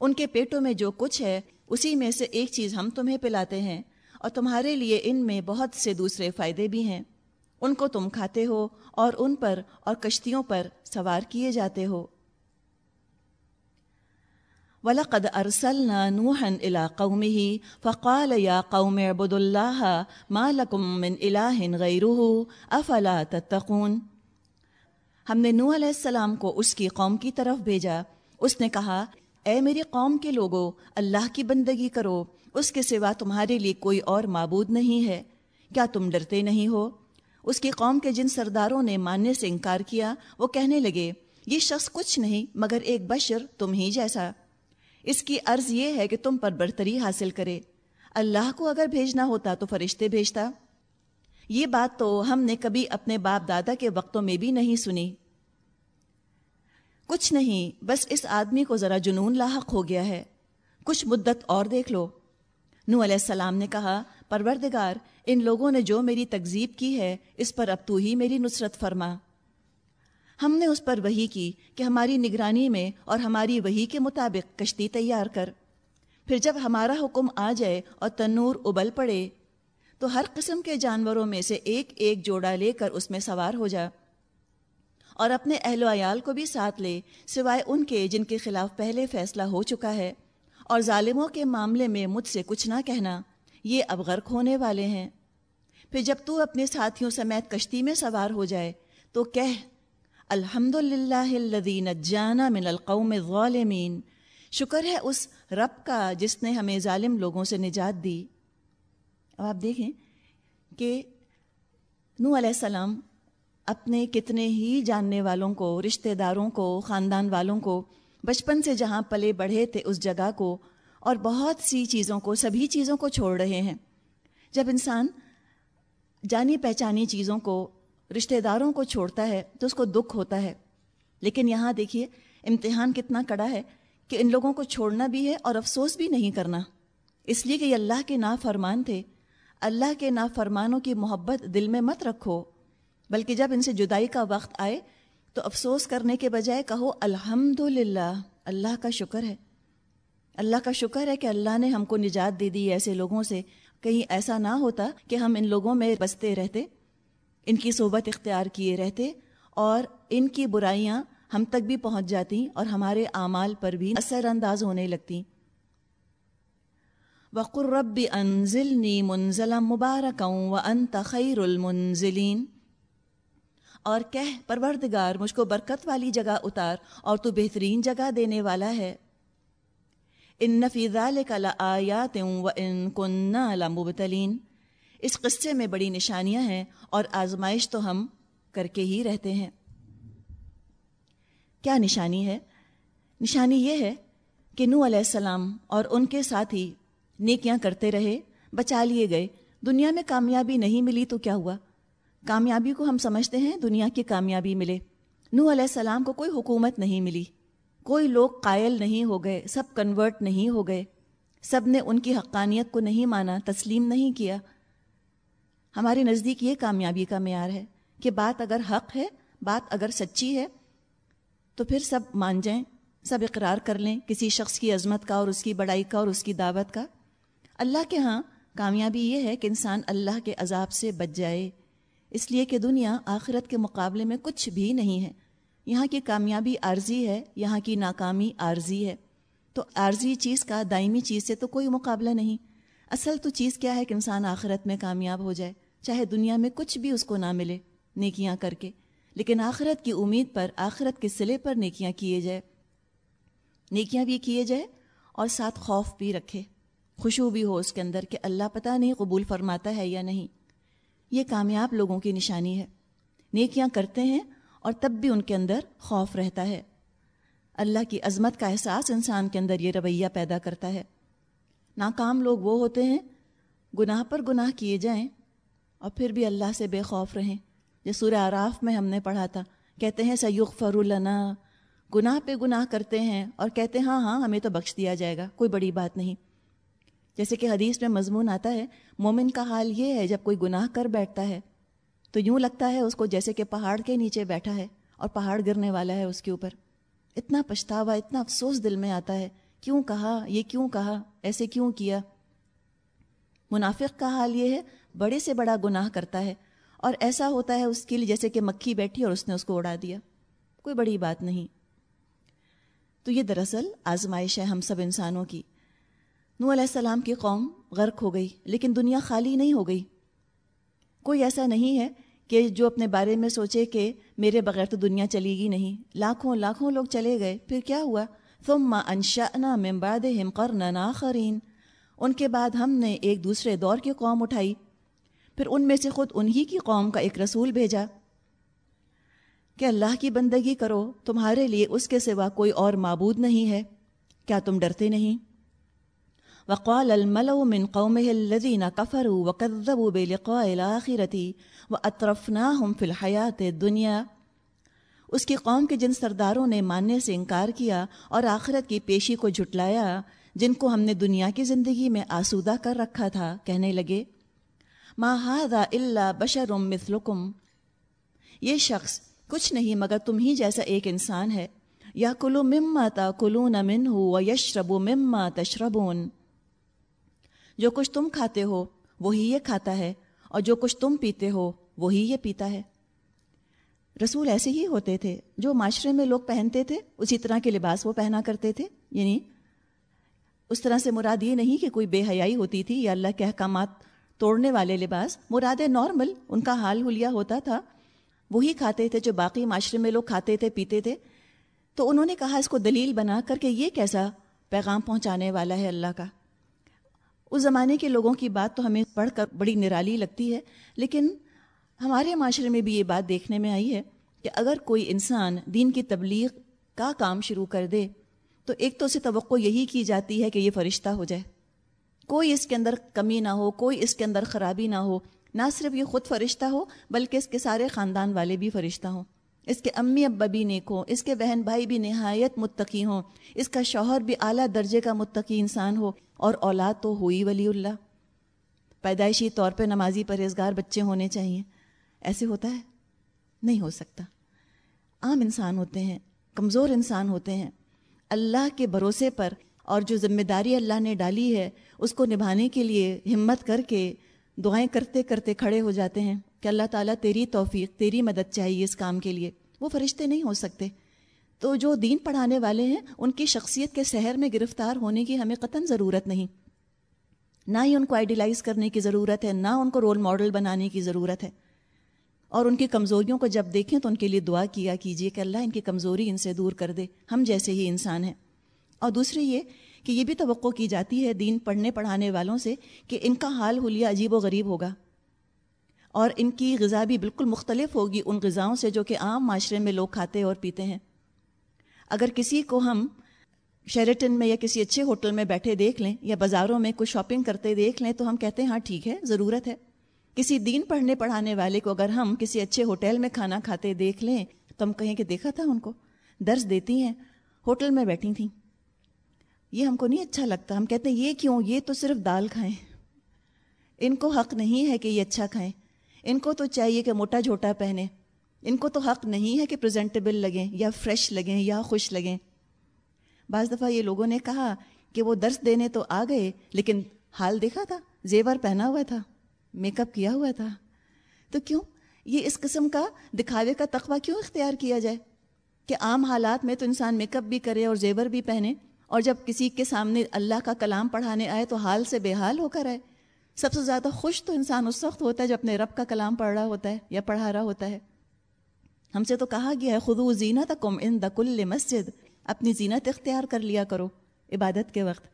ان کے پیٹوں میں جو کچھ ہے، اسی میں سے ایک چیز ہم تمہیں پلاتے ہیں۔ اور تمہارے لیے ان میں بہت سے دوسرے فائدے بھی ہیں۔ ان کو تم کھاتے ہو اور ان پر اور کشتیوں پر سوار کیے جاتے ہو۔ وَلَقَدْ أَرْسَلْنَا نُوحًا إِلَىٰ قَوْمِهِ فَقَالَ يَا قَوْمِ اعْبُدُوا اللَّهَ مَا لَكُم مِّنْ إِلَٰهٍ غَيْرُهُ أَفَلَا تَتَّقُونَ؟ ہم نے نوح علیہ السلام کو اس کی قوم کی طرف بھیجا۔ اس نے کہا، اے میری قوم کے لوگوں اللہ کی بندگی کرو۔ اس کے سوا تمہارے لیے کوئی اور معبود نہیں ہے۔ کیا تم ڈرتے نہیں ہو؟ اس کی قوم کے جن سرداروں نے ماننے سے انکار کیا، وہ کہنے لگے، یہ شخص کچھ نہیں، مگر ایک بشر تم ہی جیسا۔ اس کی عرض یہ ہے کہ تم پر برتری حاصل کرے۔ اللہ کو اگر بھیجنا ہوتا تو فرشتے بھیجتا۔ یہ بات تو ہم نے کبھی اپنے باپ دادا کے وقتوں میں بھی نہیں سنی۔ کچھ نہیں، بس اس آدمی کو ذرا جنون لاحق ہو گیا ہے۔ کچھ مدت اور دیکھ لو۔ نو علیہ السلام نے کہا، پروردگار، ان لوگوں نے جو میری تکذیب کی ہے، اس پر اب تو ہی میری نصرت فرما۔ ہم نے اس پر وہی کی کہ ہماری نگرانی میں اور ہماری وہی کے مطابق کشتی تیار کر۔ پھر جب ہمارا حکم آ جائے اور تنور ابل پڑے، تو ہر قسم کے جانوروں میں سے ایک ایک جوڑا لے کر اس میں سوار ہو جا۔ اور اپنے اہل و عیال کو بھی ساتھ لے، سوائے ان کے جن کے خلاف پہلے فیصلہ ہو چکا ہے۔ اور ظالموں کے معاملے میں مجھ سے کچھ نہ کہنا، یہ اب غرق ہونے والے ہیں۔ پھر جب تو اپنے ساتھیوں سمیت کشتی میں سوار ہو جائے، تو کہہ الحمد للہ جانا من القوم الظالمین۔ شکر ہے اس رب کا جس نے ہمیں ظالم لوگوں سے نجات دی۔ اب آپ دیکھیں کہ نو علیہ السلام اپنے کتنے ہی جاننے والوں کو، رشتہ داروں کو، خاندان والوں کو، بچپن سے جہاں پلے بڑھے تھے اس جگہ کو اور بہت سی چیزوں کو، سبھی چیزوں کو چھوڑ رہے ہیں۔ جب انسان جانی پہچانی چیزوں کو رشتہ داروں کو چھوڑتا ہے تو اس کو دکھ ہوتا ہے۔ لیکن یہاں دیکھیے، امتحان کتنا کڑا ہے کہ ان لوگوں کو چھوڑنا بھی ہے اور افسوس بھی نہیں کرنا۔ اس لیے کہ یہ اللہ کے نا فرمان تھے۔ اللہ کے نا فرمانوں کی محبت دل میں مت رکھو۔ بلکہ جب ان سے جدائی کا وقت آئے تو افسوس کرنے کے بجائے کہو الحمد اللہ کا شکر ہے۔ اللہ کا شکر ہے کہ اللہ نے ہم کو نجات دے دی ایسے لوگوں سے۔ کہیں ایسا نہ ہوتا کہ ہم ان لوگوں میں بستے رہتے۔ ان کی صحبت اختیار کیے رہتے اور ان کی برائیاں ہم تک بھی پہنچ جاتی اور ہمارے اعمال پر بھی اثر انداز ہونے لگتی۔ وقر رب انزلنی منزل مبارک و انت خیر المنزلین اور کہہ، پروردگار، مجھ کو برکت والی جگہ اتار اور تو بہترین جگہ دینے والا ہے۔ ان نفی ذالک لآیات و ان کننا لمبتلین اس قصے میں بڑی نشانیاں ہیں اور آزمائش تو ہم کر کے ہی رہتے ہیں۔ کیا نشانی ہے؟ نشانی یہ ہے کہ نو علیہ السلام اور ان کے ساتھی نیکیاں کرتے رہے، بچا لیے گئے۔ دنیا میں کامیابی نہیں ملی تو کیا ہوا؟ کامیابی کو ہم سمجھتے ہیں، دنیا کی کامیابی ملے۔ نو علیہ السلام کو کوئی حکومت نہیں ملی۔ کوئی لوگ قائل نہیں ہو گئے، سب کنورٹ نہیں ہو گئے۔ سب نے ان کی حقانیت کو نہیں مانا، تسلیم نہیں کیا۔ ہمارے نزدیک یہ کامیابی کا معیار ہے کہ بات اگر حق ہے، بات اگر سچی ہے، تو پھر سب مان جائیں، سب اقرار کر لیں کسی شخص کی عظمت کا اور اس کی بڑائی کا اور اس کی دعوت کا۔ اللہ کے ہاں کامیابی یہ ہے کہ انسان اللہ کے عذاب سے بچ جائے۔ اس لیے کہ دنیا آخرت کے مقابلے میں کچھ بھی نہیں ہے۔ یہاں کی کامیابی عارضی ہے، یہاں کی ناکامی عارضی ہے۔ تو عارضی چیز کا، دائمی چیز سے تو کوئی مقابلہ نہیں۔ اصل تو چیز کیا ہے کہ انسان آخرت میں کامیاب ہو جائے۔ چاہے دنیا میں کچھ بھی اس کو نہ ملے، نیکیاں کر کے۔ لیکن آخرت کی امید پر، آخرت کے سلے پر نیکیاں کیے جائے۔ نیکیاں بھی کیے جائے اور ساتھ خوف بھی رکھے۔ خوشو بھی ہو اس کے اندر کہ اللہ پتہ نہیں قبول فرماتا ہے یا نہیں۔ یہ کامیاب لوگوں کی نشانی ہے۔ نیکیاں کرتے ہیں اور تب بھی ان کے اندر خوف رہتا ہے۔ اللہ کی عظمت کا احساس انسان کے اندر یہ رویہ پیدا کرتا ہے۔ ناکام لوگ وہ ہوتے ہیں، گناہ پر گناہ کیے جائیں۔ اور پھر بھی اللہ سے بے خوف رہیں۔ جس سورہ آراف میں ہم نے پڑھا تھا۔ کہتے ہیں سیغ فرالنا گناہ پہ گناہ کرتے ہیں اور کہتے ہیں ہاں ہاں ہمیں تو بخش دیا جائے گا، کوئی بڑی بات نہیں۔ جیسے کہ حدیث میں مضمون آتا ہے، مومن کا حال یہ ہے، جب کوئی گناہ کر بیٹھتا ہے، تو یوں لگتا ہے اس کو جیسے کہ پہاڑ کے نیچے بیٹھا ہے اور پہاڑ گرنے والا ہے اس کے اوپر۔ اتنا پچھتاوا، اتنا افسوس دل میں آتا ہے۔ کیوں کہا؟ یہ کیوں کہا؟ ایسے کیوں کیا؟ منافق کا حال یہ ہے بڑے سے بڑا گناہ کرتا ہے اور ایسا ہوتا ہے اس کے لیے جیسے کہ مکھی بیٹھی اور اس نے اس کو اڑا دیا۔ کوئی بڑی بات نہیں۔ تو یہ دراصل آزمائش ہے ہم سب انسانوں کی۔ نو علیہ السلام کی قوم غرق ہو گئی، لیکن دنیا خالی نہیں ہو گئی۔ کوئی ایسا نہیں ہے کہ جو اپنے بارے میں سوچے کہ میرے بغیر تو دنیا چلے گی نہیں۔ لاکھوں لاکھوں لوگ چلے گئے۔ پھر کیا ہوا؟ ثم انشأنا من بعدهم قرنا آخرین۔ ان کے بعد ہم نے ایک دوسرے دور کی قوم اٹھائی۔ پھر ان میں سے خود انہی کی قوم کا ایک رسول بھیجا۔ کہ اللہ کی بندگی کرو، تمہارے لیے اس کے سوا کوئی اور معبود نہیں ہے۔ کیا تم ڈرتے نہیں؟ وقال الملو من قومه الذين كفروا وكذبوا بلقاء الآخرة وأطرفناهم في الحياة الدنيا۔ اس کی قوم کے جن سرداروں نے ماننے سے انکار کیا اور آخرت کی پیشی کو جھٹلایا، جن کو ہم نے دنیا کی زندگی میں آسودہ کر رکھا تھا، کہنے لگے۔ ما هذا الا بشر مثلکم یہ شخص کچھ نہیں مگر تم ہی جیسا ایک انسان ہے۔ یا کلو مما تا کلو نہ من ہو یشرب مما تشربون۔ جو کچھ تم کھاتے ہو وہی یہ کھاتا ہے اور جو کچھ تم پیتے ہو وہی یہ پیتا ہے۔ رسول ایسے ہی ہوتے تھے جو معاشرے میں لوگ پہنتے تھے، اسی طرح کے لباس وہ پہنا کرتے تھے۔ یعنی اس طرح سے مراد یہ نہیں کہ کوئی بے حیائی ہوتی تھی یا اللہ کے احکامات توڑنے والے لباس مراد نارمل ان کا حال حلیہ ہوتا تھا۔ وہی کھاتے تھے جو باقی معاشرے میں لوگ کھاتے تھے، پیتے تھے۔ تو انہوں نے کہا اس کو دلیل بنا کر کے یہ کیسا پیغام پہنچانے والا ہے اللہ کا۔ اس زمانے کے لوگوں کی بات تو ہمیں پڑھ کر بڑی نرالی لگتی ہے، لیکن ہمارے معاشرے میں بھی یہ بات دیکھنے میں آئی ہے کہ اگر کوئی انسان دین کی تبلیغ کا کام شروع کر دے، تو ایک تو اسے توقع یہی کی جاتی ہے کہ یہ فرشتہ ہو جائے۔ کوئی اس کے اندر کمی نہ ہو، کوئی اس کے اندر خرابی نہ ہو، نہ صرف یہ خود فرشتہ ہو، بلکہ اس کے سارے خاندان والے بھی فرشتہ ہوں۔ اس کے امی ابا بھی نیک ہوں، اس کے بہن بھائی بھی نہایت متقی ہوں۔ اس کا شوہر بھی اعلیٰ درجے کا متقی انسان ہو، اور اولاد تو ہوئی ولی اللہ۔ پیدائشی طور پہ نمازی پرہیزگار بچے ہونے چاہیے۔ ایسے ہوتا ہے؟ نہیں ہو سکتا۔ عام انسان ہوتے ہیں، کمزور انسان ہوتے ہیں۔ اللہ کے بھروسے پر اور جو ذمہ داری اللہ نے ڈالی ہے اس کو نبھانے کے لیے ہمت کر کے دعائیں کرتے کرتے کھڑے ہو جاتے ہیں کہ اللہ تعالیٰ تیری توفیق، تیری مدد چاہیے اس کام کے لیے۔ وہ فرشتے نہیں ہو سکتے۔ تو جو دین پڑھانے والے ہیں، ان کی شخصیت کے سحر میں گرفتار ہونے کی ہمیں قطن ضرورت نہیں۔ نہ ہی ان کو آئیڈیلائز کرنے کی ضرورت ہے، نہ ان کو رول ماڈل بنانے کی ضرورت ہے۔ اور ان کی کمزوریوں کو جب دیکھیں تو ان کے لیے دعا کیا کیجیے کہ اللہ ان کی کمزوری ان سے دور کر دے۔ ہم جیسے ہی انسان ہیں۔ اور دوسری یہ کہ یہ بھی توقع کی جاتی ہے دین پڑھنے پڑھانے والوں سے کہ ان کا حال حلیہ عجیب و غریب ہوگا۔ اور ان کی غذا بھی بالکل مختلف ہوگی ان غذاؤں سے جو کہ عام معاشرے میں لوگ کھاتے اور پیتے ہیں۔ اگر کسی کو ہم شیریٹن میں یا کسی اچھے ہوٹل میں بیٹھے دیکھ لیں یا بازاروں میں کچھ شاپنگ کرتے دیکھ لیں تو ہم کہتے ہیں ہاں ٹھیک ہے، ضرورت ہے۔ کسی دین پڑھنے پڑھانے والے کو اگر ہم کسی اچھے ہوٹل میں کھانا کھاتے دیکھ لیں تو ہم کہیں کہ دیکھا تھا ان کو، درس دیتی ہیں، ہوٹل میں بیٹھی تھیں۔ یہ ہم کو نہیں اچھا لگتا۔ ہم کہتے ہیں، یہ کیوں؟ یہ تو صرف دال کھائیں۔ ان کو حق نہیں ہے کہ یہ اچھا کھائیں۔ ان کو تو چاہیے کہ موٹا جھوٹا پہنے ان کو تو حق نہیں ہے کہ پریزنٹیبل لگیں یا فریش لگیں یا خوش لگیں۔ بعض دفعہ یہ لوگوں نے کہا کہ وہ درس دینے تو آ گئے، لیکن حال دیکھا تھا، زیور پہنا ہوا تھا میک اپ کیا ہوا تھا۔ تو کیوں؟ یہ اس قسم کا دکھاوے کا تقوی کیوں اختیار کیا جائے؟ کہ عام حالات میں تو انسان میک اپ بھی کرے اور زیور بھی پہنے۔ اور جب کسی کے سامنے اللہ کا کلام پڑھانے آئے تو حال سے بے حال ہو کر آئے۔ سب سے زیادہ خوش تو انسان اس وقت ہوتا ہے جب اپنے رب کا کلام پڑھ رہا ہوتا ہے یا پڑھا رہا ہوتا ہے۔ ہم سے تو کہا گیا ہے خدو زینت کم ان دکل مسجد۔ اپنی زینت اختیار کر لیا کرو عبادت کے وقت۔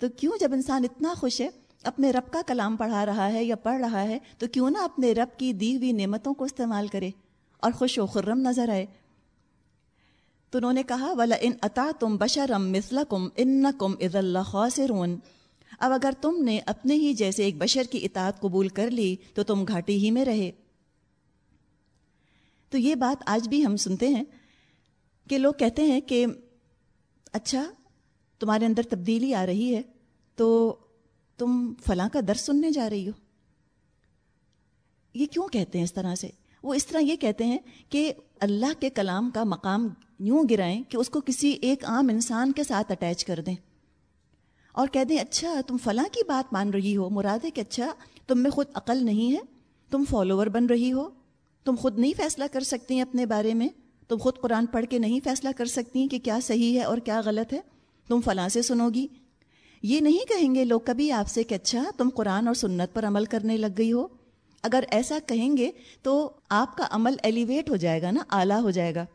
تو کیوں جب انسان اتنا خوش ہے، اپنے رب کا کلام پڑھا رہا ہے یا پڑھ رہا ہے، تو کیوں نہ اپنے رب کی دی ہوئی نعمتوں کو استعمال کرے اور خوش و خرم نظر آئے۔ تو انہوں نے کہا ولا ان عطا تم بشرم مسل کم ان کم عز اللہ خاصرون اب اگر تم نے اپنے ہی جیسے ایک بشر کی اطاعت قبول کر لی، تو تم گھاٹی ہی میں رہے۔ تو یہ بات آج بھی ہم سنتے ہیں کہ لوگ کہتے ہیں کہ اچھا تمہارے اندر تبدیلی آ رہی ہے، تو تم فلاں کا درس سننے جا رہی ہو۔ یہ کیوں کہتے ہیں اس طرح سے؟ وہ اس طرح یہ کہتے ہیں کہ اللہ کے کلام کا مقام یوں گرائیں کہ اس کو کسی ایک عام انسان کے ساتھ اٹیچ کر دیں۔ اور کہہ دیں اچھا تم فلاں کی بات مان رہی ہو۔ مراد ہے کہ اچھا تم میں خود عقل نہیں ہے، تم فالوور بن رہی ہو۔ تم خود نہیں فیصلہ کر سکتی ہیں اپنے بارے میں۔ تم خود قرآن پڑھ کے نہیں فیصلہ کر سکتی کہ کیا صحیح ہے اور کیا غلط ہے۔ تم فلاں سے سنو گی۔ یہ نہیں کہیں گے لوگ کبھی آپ سے کہ اچھا تم قرآن اور سنت پر عمل کرنے لگ گئی ہو۔ اگر ایسا کہیں گے تو آپ کا عمل ایلیویٹ ہو جائے گا نا، اعلیٰ ہو جائے گا۔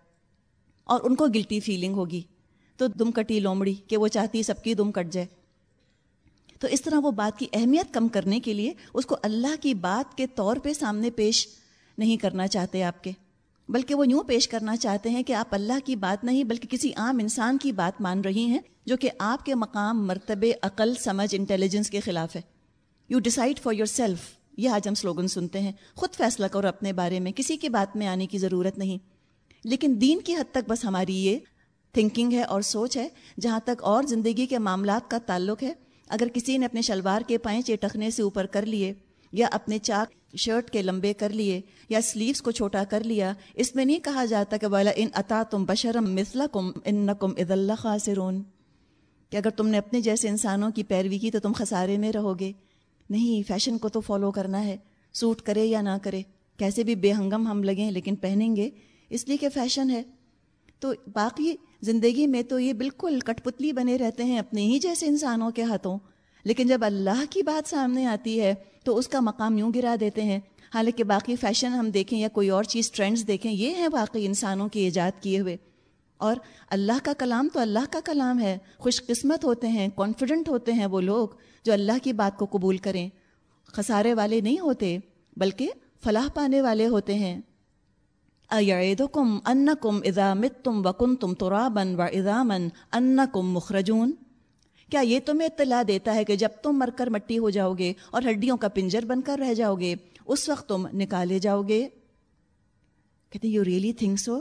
اور ان کو گلٹی فیلنگ ہوگی۔ تو دم کٹی لومڑی کہ وہ چاہتی سب کی دم کٹ جائے۔ تو اس طرح وہ بات کی اہمیت کم کرنے کے لیے اس کو اللہ کی بات کے طور پہ سامنے پیش نہیں کرنا چاہتے آپ کے۔ بلکہ وہ یوں پیش کرنا چاہتے ہیں کہ آپ اللہ کی بات نہیں bلکہ کسی عام انسان کی بات مان رہی ہیں جو کہ آپ کے مقام، مرتبے، عقل، سمجھ انٹیلیجنس کے خلاف ہے۔ You decide for yourself یہ آج ہم سلوگن سنتے ہیں۔ خود فیصلہ کرو اپنے بارے میں، کسی کی بات میں آنے کی ضرورت نہیں۔ لیکن دین کی حد تک بس ہماری یہ تھنکنگ ہے اور سوچ ہے، جہاں تک اور زندگی کے معاملات کا تعلق ہے۔ اگر کسی نے اپنے شلوار کے پائیں ٹخنے سے اوپر کر لیے، یا اپنے چاک شرٹ کے لمبے کر لیے، یا سلیوز کو چھوٹا کر لیا، اس میں نہیں کہا جاتا کہ والا ان عطا تم بشرم مثلا کم ان کم عد اللہ خاصرون کہ اگر تم نے اپنے جیسے انسانوں کی پیروی کی تو تم خسارے میں رہو گے۔ نہیں فیشن کو تو فالو کرنا ہے۔ سوٹ کرے یا نہ کرے، کیسے بھی بے ہنگم ہم لگیں لیکن پہنیں گے۔ اس لیے کہ فیشن ہے۔ تو باقی زندگی میں تو یہ بالکل کٹ پتلی بنے رہتے ہیں اپنے ہی جیسے انسانوں کے ہاتھوں۔ لیکن جب اللہ کی بات سامنے آتی ہے تو اس کا مقام یوں گرا دیتے ہیں۔ حالانکہ باقی فیشن ہم دیکھیں یا کوئی اور چیز ٹرینڈز دیکھیں، یہ ہیں باقی انسانوں کی ایجاد کیے ہوئے۔ اور اللہ کا کلام تو اللہ کا کلام ہے۔ خوش قسمت ہوتے ہیں کانفیڈنٹ ہوتے ہیں وہ لوگ جو اللہ کی بات کو قبول کریں۔ خسارے والے نہیں ہوتے، بلکہ فلاح پانے والے ہوتے ہیں۔ ان کم ازامت تم وکن تم ترابن و ازامن کم مخرجون؟ کیا یہ تمہیں اطلاع دیتا ہے کہ جب تم مر کر مٹی ہو جاؤ گے اور ہڈیوں کا پنجر بن کر رہ جاؤ گے اس وقت تم نکالے جاؤ گے کہتے ہیں یو ریئلی تھنک سو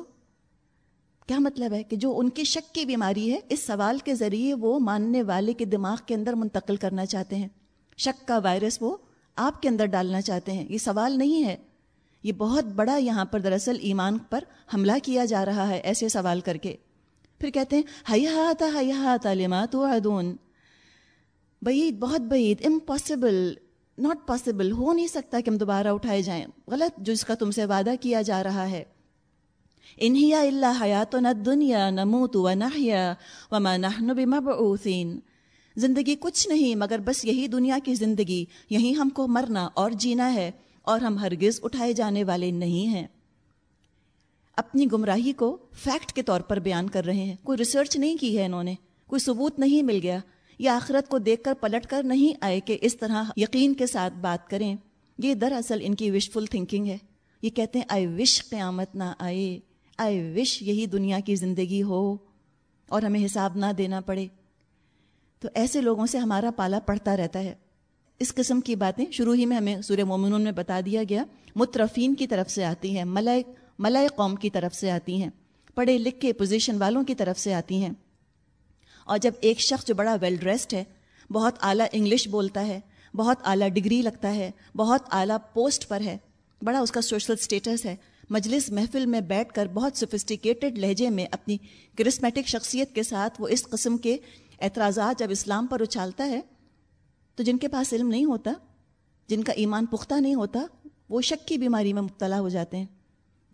کیا مطلب ہے کہ جو ان کی شک کی بیماری ہے، اس سوال کے ذریعے وہ ماننے والے کے دماغ کے اندر منتقل کرنا چاہتے ہیں؟ شک کا وائرس وہ آپ کے اندر ڈالنا چاہتے ہیں، یہ سوال نہیں ہے۔ یہ بہت بڑا یہاں پر دراصل ایمان پر حملہ کیا جا رہا ہے، ایسے سوال کر کے۔ پھر کہتے ہیں حیات حیات علمات ادون بعید، بہت بعید امپاسبل ناٹ پاسبل ہو نہیں سکتا کہ ہم دوبارہ اٹھائے جائیں۔ غلط، جو اس کا تم سے وعدہ کیا جا رہا ہے۔ انہیا اللہ حیات نہ دنیا نموت و نحیا، وما نحن بمبعوثین۔ زندگی کچھ نہیں، مگر بس یہی دنیا کی زندگی، یہی ہم کو مرنا اور جینا ہے۔ اور ہم ہرگز اٹھائے جانے والے نہیں ہیں۔ اپنی گمراہی کو فیکٹ کے طور پر بیان کر رہے ہیں۔ کوئی ریسرچ نہیں کی ہے انہوں نے۔ کوئی ثبوت نہیں مل گیا۔ یا آخرت کو دیکھ کر پلٹ کر نہیں آئے کہ اس طرح یقین کے ساتھ بات کریں۔ یہ دراصل ان کی وشفل تھنکنگ ہے۔ یہ کہتے ہیں آئی وش قیامت نہ آئے۔ آئی وش یہی دنیا کی زندگی ہو اور ہمیں حساب نہ دینا پڑے۔ تو ایسے لوگوں سے ہمارا پالا پڑتا رہتا ہے۔ اس قسم کی باتیں شروع ہی میں ہمیں سورہ مومنون میں بتا دیا گیا۔ مترفین کی طرف سے آتی ہیں ملائے ملائے قوم کی طرف سے آتی ہیں، پڑھے لکھ کے پوزیشن والوں کی طرف سے آتی ہیں۔ اور جب ایک شخص جو بڑا ویل ڈریسڈ ہے، بہت اعلیٰ انگلش بولتا ہے، بہت اعلیٰ ڈگری لگتا ہے، بہت اعلیٰ پوسٹ پر ہے، بڑا اس کا سوشل اسٹیٹس ہے، مجلس محفل میں بیٹھ کر بہت سفسٹیکیٹڈ لہجے میں اپنی کرسمیٹک شخصیت کے ساتھ وہ اس قسم کے اعتراضات جب اسلام پر اچھالتا ہے تو جن کے پاس علم نہیں ہوتا، جن کا ایمان پختہ نہیں ہوتا، وہ شک کی بیماری میں مبتلا ہو جاتے ہیں۔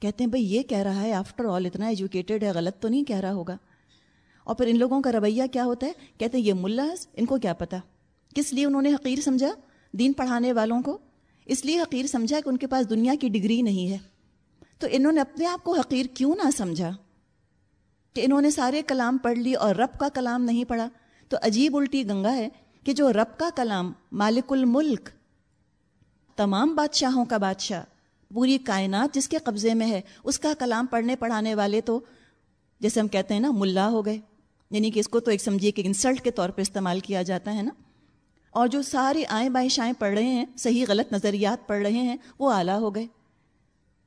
کہتے ہیں بھائی یہ کہہ رہا ہے آفٹر آل اتنا ایجوکیٹڈ ہے، غلط تو نہیں کہہ رہا ہوگا؟ اور پھر ان لوگوں کا رویہ کیا ہوتا ہے؟ کہتے ہیں، یہ ملاز ان کو کیا پتا کس لیے انہوں نے حقیر سمجھا؟ دین پڑھانے والوں کو۔ اس لیے حقیر سمجھا کہ ان کے پاس دنیا کی ڈگری نہیں ہے۔ تو انہوں نے اپنے آپ کو حقیر کیوں نہ سمجھا؟ کہ انہوں نے سارے کلام پڑھ لی اور رب کا کلام نہیں پڑھا؟ تو عجیب الٹی گنگا ہے کہ جو رب کا کلام، مالک الملک، تمام بادشاہوں کا بادشاہ، پوری کائنات جس کے قبضے میں ہے، اس کا کلام پڑھنے پڑھانے والے تو جیسے ہم کہتے ہیں نا، ملا ہو گئے۔ یعنی کہ اس کو تو ایک سمجھیے کہ انسلٹ کے طور پہ استعمال کیا جاتا ہے نا۔ اور جو سارے آئیں بائیں شائیں پڑھ رہے ہیں، صحیح غلط نظریات پڑھ رہے ہیں، وہ اعلیٰ ہو گئے۔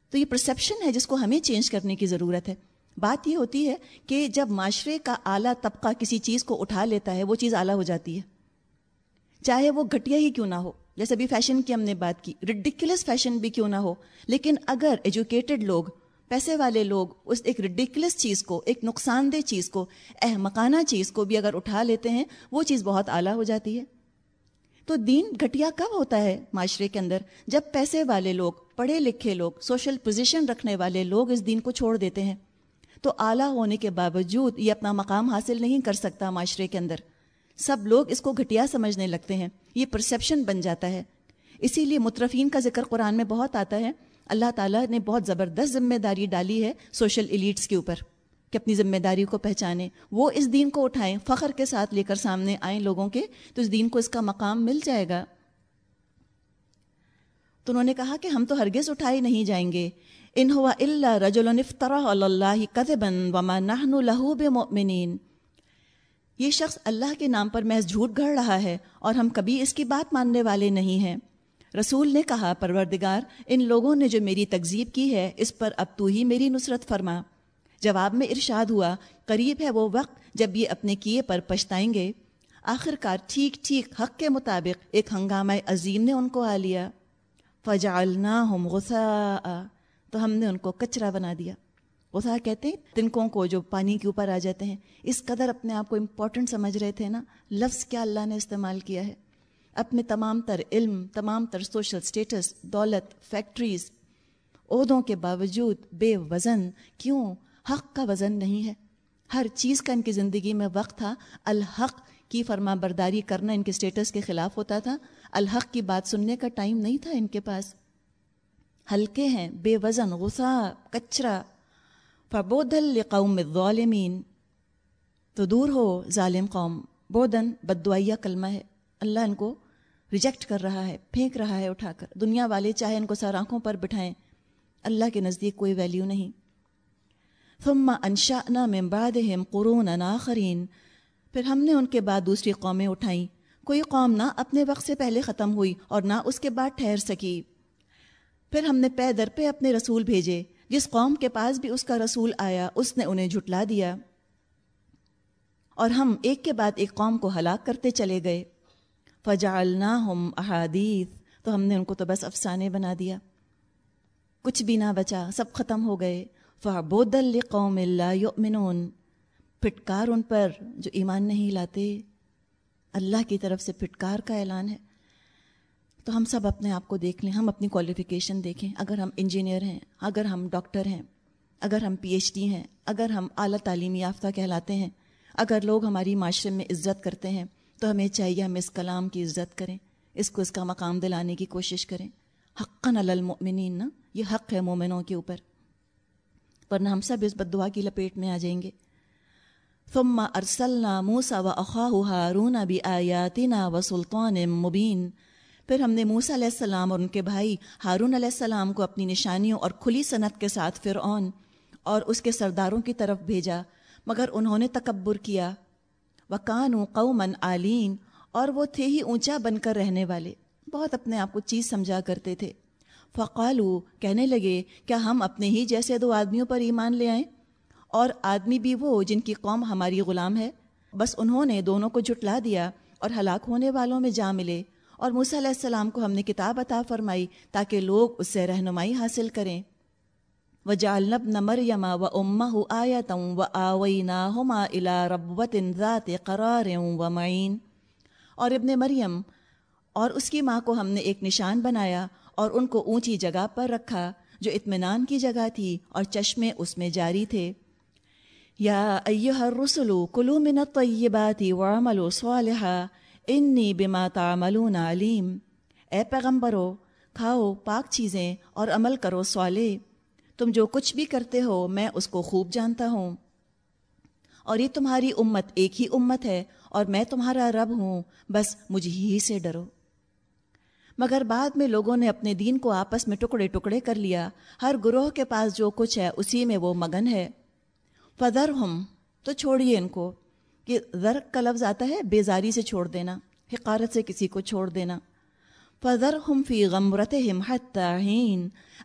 تو یہ پرسیپشن ہے جس کو ہمیں چینج کرنے کی ضرورت ہے۔ بات یہ ہوتی ہے کہ جب معاشرے کا اعلیٰ طبقہ کسی چیز کو اٹھا لیتا ہے، وہ چیز اعلیٰ ہو جاتی ہے۔ چاہے وہ گھٹیا ہی کیوں نہ ہو۔ جیسے ابھی فیشن کی ہم نے بات کی ریڈیکولس فیشن بھی کیوں نہ ہو۔ لیکن اگر ایجوکیٹڈ لوگ، پیسے والے لوگ اس ایک ریڈیکولس چیز کو، ایک نقصان دہ چیز کو، احمقانہ چیز کو بھی اگر اٹھا لیتے ہیں، وہ چیز بہت اعلیٰ ہو جاتی ہے۔ تو دین گھٹیا کب ہوتا ہے معاشرے کے اندر؟ جب پیسے والے لوگ، پڑھے لکھے لوگ سوشل پوزیشن رکھنے والے لوگ اس دین کو چھوڑ دیتے ہیں۔ تو اعلیٰ ہونے کے باوجود یہ اپنا مقام حاصل نہیں کر سکتا معاشرے کے اندر۔ سب لوگ اس کو گھٹیا سمجھنے لگتے ہیں۔ یہ پرسیپشن بن جاتا ہے۔ اسی لیے مترفین کا ذکر قرآن میں بہت آتا ہے۔ اللہ تعالیٰ نے بہت زبردست ذمہ داری ڈالی ہے سوشل ایلیٹس کے اوپر کہ اپنی ذمہ داری کو پہچانیں۔ وہ اس دین کو اٹھائیں، فخر کے ساتھ لے کر سامنے آئیں لوگوں کے، تو اس دین کو اس کا مقام مل جائے گا۔ تو انہوں نے کہا کہ ہم تو ہرگز اٹھائے نہیں جائیں گے۔ ان ہوا اللہ رجول اللہ کذبن وما لہو یہ شخص اللہ کے نام پر محض جھوٹ گھڑ رہا ہے اور ہم کبھی اس کی بات ماننے والے نہیں ہیں۔ رسول نے کہا، پروردگار، ان لوگوں نے جو میری تکذیب کی ہے، اس پر اب تو ہی میری نصرت فرما۔ جواب میں ارشاد ہوا، قریب ہے وہ وقت جب یہ اپنے کیے پر پچھتائیں گے۔ آخر کار ٹھیک ٹھیک، حق کے مطابق ایک ہنگامہ عظیم نے ان کو آ لیا۔ فجالنا ہم غصہ تو ہم نے ان کو کچرا بنا دیا۔ غصہ کہتے ہیں، تنکوں کو جو پانی کے اوپر آ جاتے ہیں، اس قدر اپنے آپ کو امپورٹنٹ سمجھ رہے تھے نا، لفظ کیا اللہ نے استعمال کیا ہے؟ اپنے تمام تر علم، تمام تر سوشل سٹیٹس دولت فیکٹریز عہدوں کے باوجود بے وزن، کیوں؟ حق کا وزن نہیں ہے۔ ہر چیز کا ان کی زندگی میں وقت تھا۔ الحق کی فرما برداری کرنا ان کے سٹیٹس کے خلاف ہوتا تھا۔ الحق کی بات سننے کا ٹائم نہیں تھا ان کے پاس۔ ہلکے ہیں، بے وزن، غصہ، کچرا۔ فبودل قوم الظالمین۔ تو دور ہو ظالم قوم، بودن بدعیا کلمہ ہے۔ اللہ ان کو ریجیکٹ کر رہا ہے، پھینک رہا ہے اٹھا کر۔ دنیا والے چاہے ان کو سر آنکھوں پر بٹھائیں، اللہ کے نزدیک کوئی ویلیو نہیں۔ ثم انشأنا من بعدهم قرونا آخرین۔ پھر ہم نے ان کے بعد دوسری قومیں اٹھائیں۔ کوئی قوم نہ اپنے وقت سے پہلے ختم ہوئی اور نہ اس کے بعد ٹھہر سکی۔ پھر ہم نے پے در پہ اپنے رسول بھیجے۔ جس قوم کے پاس بھی اس کا رسول آیا، اس نے انہیں جھٹلا دیا۔ اور ہم ایک کے بعد ایک قوم کو ہلاک کرتے چلے گئے۔ فجعلنا ہم احادیث، تو ہم نے ان کو تو بس افسانے بنا دیا۔ کچھ بھی نہ بچا، سب ختم ہو گئے۔ فعبود قوم اللہ یؤمنون۔ پھٹکار ان پر جو ایمان نہیں لاتے۔ اللہ کی طرف سے پھٹکار کا اعلان ہے۔ تو ہم سب اپنے آپ کو دیکھ لیں، ہم اپنی کوالیفیکیشن دیکھیں۔ اگر ہم انجینئر ہیں، اگر ہم ڈاکٹر ہیں، اگر ہم پی ایچ ڈی ہیں، اگر ہم اعلیٰ تعلیمی یافتہ کہلاتے ہیں، اگر لوگ ہماری معاشرے میں عزت کرتے ہیں، تو ہمیں چاہیے ہم اس کلام کی عزت کریں، اس کو اس کا مقام دلانے کی کوشش کریں۔ حقاً المؤمنین، نا؟ یہ حق ہے مومنوں کے اوپر۔ ورنہ ہم سب اس بد دعا کی لپیٹ میں آ جائیں گے۔ ثم ارسلنا موسا و اخا ہارون بھی آیاتنا و سلطان مبین۔ پھر ہم نے موسا علیہ السلام اور ان کے بھائی ہارون علیہ السلام کو اپنی نشانیوں اور کھلی صنعت کے ساتھ فرعون اور اس کے سرداروں کی طرف بھیجا، مگر انہوں نے تکبر کیا۔ وکان قومن عالین اور وہ تھے ہی اونچا بن کر رہنے والے۔ بہت اپنے آپ کو چیز سمجھا کرتے تھے۔ فقالو کہنے لگے، کیا ہم اپنے ہی جیسے دو آدمیوں پر ایمان لے آئیں؟ اور آدمی بھی وہ جن کی قوم ہماری غلام ہے۔ بس انہوں نے دونوں کو جٹلا دیا اور ہلاک ہونے والوں میں جا ملے۔ اور موسیٰ علیہ السلام کو ہم نے کتاب عطا فرمائی تاکہ لوگ اس سے رہنمائی حاصل کریں۔ و جالب نمر یما و اما ہو آیا تم و آوئی نا ہما الا ربوت ذات قرار و معین اور ابن مریم، اور اس کی ماں کو ہم نے ایک نشان بنایا اور ان کو اونچی جگہ پر رکھا جو اطمینان کی جگہ تھی اور چشمے اس میں جاری تھے۔ یا ایہا الرسل، کلو من الطیبات وعملوا صالحا۔ انی بما تعملون علیم اے پیغمبرو کھاؤ پاک چیزیں اور عمل کرو صالح تم جو کچھ بھی کرتے ہو میں اس کو خوب جانتا ہوں اور یہ تمہاری امت ایک ہی امت ہے اور میں تمہارا رب ہوں بس مجھ ہی سے ڈرو مگر بعد میں لوگوں نے اپنے دین کو آپس میں ٹکڑے ٹکڑے کر لیا ہر گروہ کے پاس جو کچھ ہے اسی میں وہ مگن ہے فدر ہم تو چھوڑیے ان کو کہ ذرک کا لفظ آتا ہے بیزاری سے چھوڑ دینا، حقارت سے کسی کو چھوڑ دینا۔ فضر ہم فی غمرت ہمت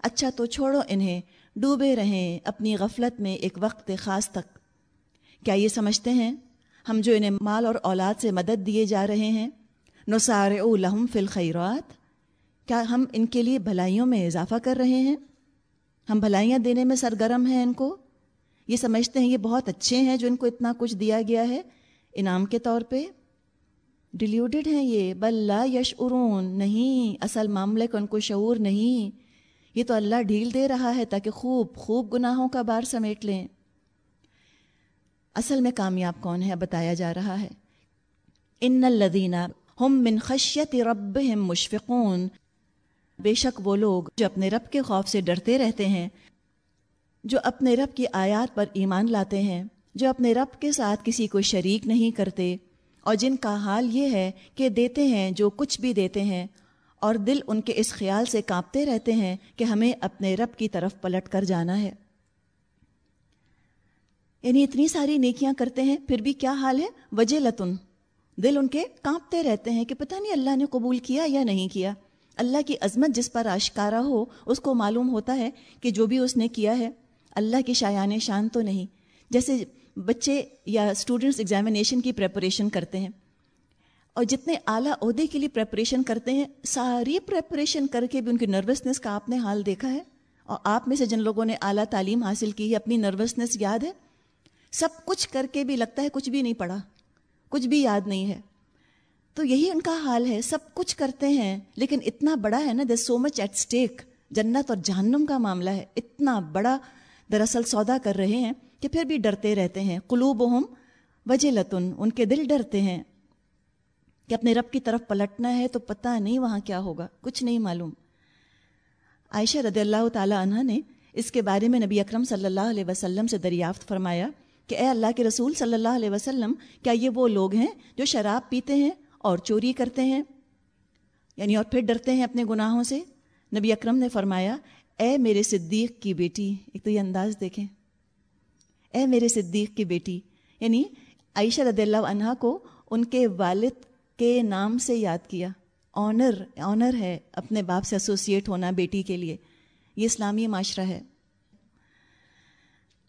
اچھا تو چھوڑو انہیں، ڈوبے رہیں اپنی غفلت میں ایک وقت خاص تک۔ کیا یہ سمجھتے ہیں؟ ہم جو انہیں مال اور اولاد سے مدد دیے جا رہے ہیں نثار او لہم فی الخیرات کیا ہم ان کے لیے بھلائیوں میں اضافہ کر رہے ہیں؟ ہم بھلائیاں دینے میں سرگرم ہیں ان کو؟ یہ سمجھتے ہیں یہ بہت اچھے ہیں جو ان کو اتنا کچھ دیا گیا ہے۔ انعام کے طور پہ ڈیلیوڈڈ ہیں یہ۔ بلا یش ارون نہیں، اصل معاملے کا ان کو شعور نہیں۔ یہ تو اللہ ڈھیل دے رہا ہے تاکہ خوب خوب گناہوں کا بار سمیٹ لیں۔ اصل میں کامیاب کون ہے بتایا جا رہا ہے۔ ان الدینہ ہم من خشیت رب مشفقون۔ بے شک وہ لوگ جو اپنے رب کے خوف سے ڈرتے رہتے ہیں۔ جو اپنے رب کی آیات پر ایمان لاتے ہیں، جو اپنے رب کے ساتھ کسی کو شریک نہیں کرتے، اور جن کا حال یہ ہے کہ دیتے ہیں جو کچھ بھی دیتے ہیں، اور دل ان کے اس خیال سے کانپتے رہتے ہیں کہ ہمیں اپنے رب کی طرف پلٹ کر جانا ہے۔ یعنی اتنی ساری نیکیاں کرتے ہیں، پھر بھی کیا حال ہے؟ وجہ لتن دل ان کے کانپتے رہتے ہیں کہ پتہ نہیں اللہ نے قبول کیا یا نہیں کیا۔ اللہ کی عظمت جس پر آشکارا ہو، اس کو معلوم ہوتا ہے کہ جو بھی اس نے کیا ہے۔ اللہ کی شایان شان تو نہیں۔ جیسے بچے یا اسٹوڈنٹس ایگزامینیشن کی پریپریشن کرتے ہیں اور جتنے اعلیٰ عہدے کے لیے پریپریشن کرتے ہیں، ساری پریپریشن کر کے بھی ان کی نروسنس کا آپ نے حال دیکھا ہے۔ اور آپ میں سے جن لوگوں نے اعلیٰ تعلیم حاصل کی ہے، اپنی نروسنس یاد ہے؟ سب کچھ کر کے بھی لگتا ہے کچھ بھی نہیں پڑھا، کچھ بھی یاد نہیں ہے۔ تو یہی ان کا حال ہے، سب کچھ کرتے ہیں، لیکن اتنا بڑا ہے نا دس سو مچ ایٹ اسٹیک جنت اور جہنم کا معاملہ ہے، اتنا بڑا دراصل سودا کر رہے ہیں کہ پھر بھی ڈرتے رہتے ہیں۔ قلوب ہم وجہ لتن ان کے دل ڈرتے ہیں کہ اپنے رب کی طرف پلٹنا ہے تو پتہ نہیں وہاں کیا ہوگا، کچھ نہیں معلوم۔ عائشہ رضی اللہ تعالیٰ عنہ نے اس کے بارے میں نبی اکرم صلی اللہ علیہ وسلم سے دریافت فرمایا کہ اے اللہ کے رسول صلی اللہ علیہ وسلم، کیا یہ وہ لوگ ہیں جو شراب پیتے ہیں اور چوری کرتے ہیں؟ یعنی اور پھر ڈرتے ہیں اپنے گناہوں سے؟ نبی اکرم نے فرمایا اے میرے صدیق کی بیٹی، ایک تو یہ انداز دیکھیں۔ اے میرے صدیق کی بیٹی یعنی عائشہ رضی اللہ عنہ کو ان کے والد کے نام سے یاد کیا۔ آنر آنر ہے اپنے باپ سے ایسوسیٹ ہونا بیٹی کے لیے۔ یہ اسلامی معاشرہ ہے۔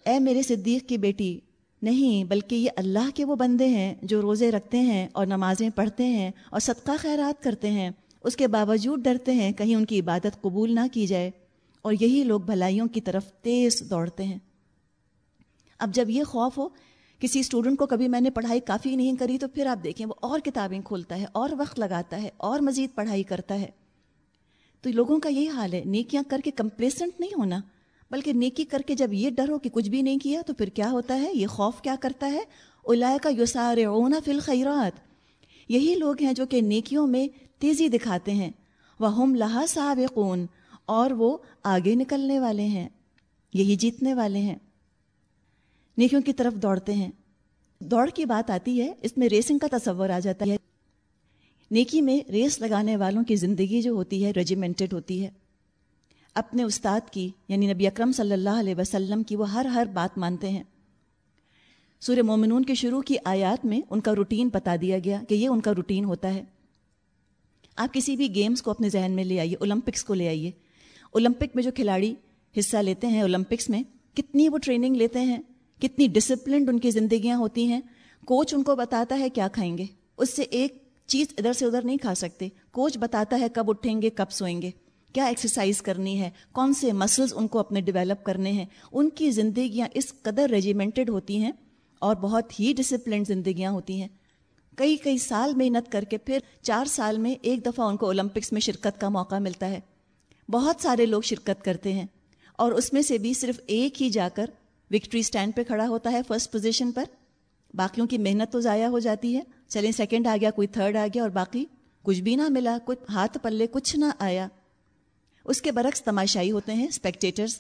اے میرے صدیق کی بیٹی، نہیں، بلکہ یہ اللہ کے وہ بندے ہیں جو روزے رکھتے ہیں اور نمازیں پڑھتے ہیں اور صدقہ خیرات کرتے ہیں۔ اس کے باوجود ڈرتے ہیں کہیں ان کی عبادت قبول نہ کی جائے۔ اور یہی لوگ بھلائیوں کی طرف تیز دوڑتے ہیں۔ اب جب یہ خوف ہو، کسی اسٹوڈنٹ کو کبھی میں نے پڑھائی کافی نہیں کری تو پھر آپ دیکھیں، وہ اور کتابیں کھولتا ہے، اور وقت لگاتا ہے، اور مزید پڑھائی کرتا ہے۔ تو لوگوں کا یہی حال ہے، نیکیاں کر کے کمپلیسنٹ نہیں ہونا، بلکہ نیکی کر کے جب یہ ڈر ہو کہ کچھ بھی نہیں کیا تو پھر کیا ہوتا ہے؟ یہ خوف کیا کرتا ہے؟ الا کا یوسار اونا فل خیرات یہی لوگ ہیں جو کہ نیکیوں میں تیزی دکھاتے ہیں۔ وہ ہم لہا صاحب اور وہ آگے نکلنے والے ہیں، یہی جیتنے والے ہیں۔ نیکیوں کی طرف دوڑتے ہیں۔ دوڑ کی بات آتی ہے، اس میں ریسنگ کا تصور آ جاتا ہے۔ نیکی میں ریس لگانے والوں کی زندگی جو ہوتی ہے ریجیمنٹڈ ہوتی ہے۔ اپنے استاد کی یعنی نبی اکرم صلی اللہ علیہ وسلم کی وہ ہر ہر بات مانتے ہیں۔ سورہ مومنون کے شروع کی آیات میں ان کا روٹین بتا دیا گیا کہ یہ ان کا روٹین ہوتا ہے۔ آپ کسی بھی گیمز کو اپنے ذہن میں لے آئیے، اولمپکس کو لے آئیے۔ اولمپک میں جو کھلاڑی حصہ لیتے ہیں اولمپکس میں، کتنی وہ ٹریننگ لیتے ہیں، کتنی ڈسپلنڈ ان کی زندگیاں ہوتی ہیں کوچ ان کو بتاتا ہے کیا کھائیں گے۔ اس سے ایک چیز ادھر سے ادھر نہیں کھا سکتے۔ کوچ بتاتا ہے کب اٹھیں گے، کب سوئیں گے۔ کیا ایکسرسائز کرنی ہے؟ کون سے مسلز ان کو اپنے ڈیولپ کرنے ہیں؟ ان کی زندگیاں اس قدر ریجیمنٹڈ ہوتی ہیں اور بہت ہی ڈسپلنڈ زندگیاں ہوتی ہیں۔ کئی کئی سال محنت کر کے پھر چار سال میں ایک دفعہ ان کو اولمپکس میں شرکت کا موقع ملتا ہے۔ بہت سارے لوگ شرکت کرتے ہیں اور اس میں سے بھی صرف ایک ہی جا کر وکٹری اسٹینڈ پہ کھڑا ہوتا ہے فرسٹ پوزیشن پر۔ باقیوں کی محنت تو ضائع ہو جاتی ہے۔ چلیں سیکنڈ آ گیا، کوئی تھرڈ آ گیا اور باقی کچھ بھی نہ ملا، کچھ ہاتھ پلے، کچھ نہ آیا۔ اس کے برعکس تماشائی ہوتے ہیں اسپیکٹیٹرس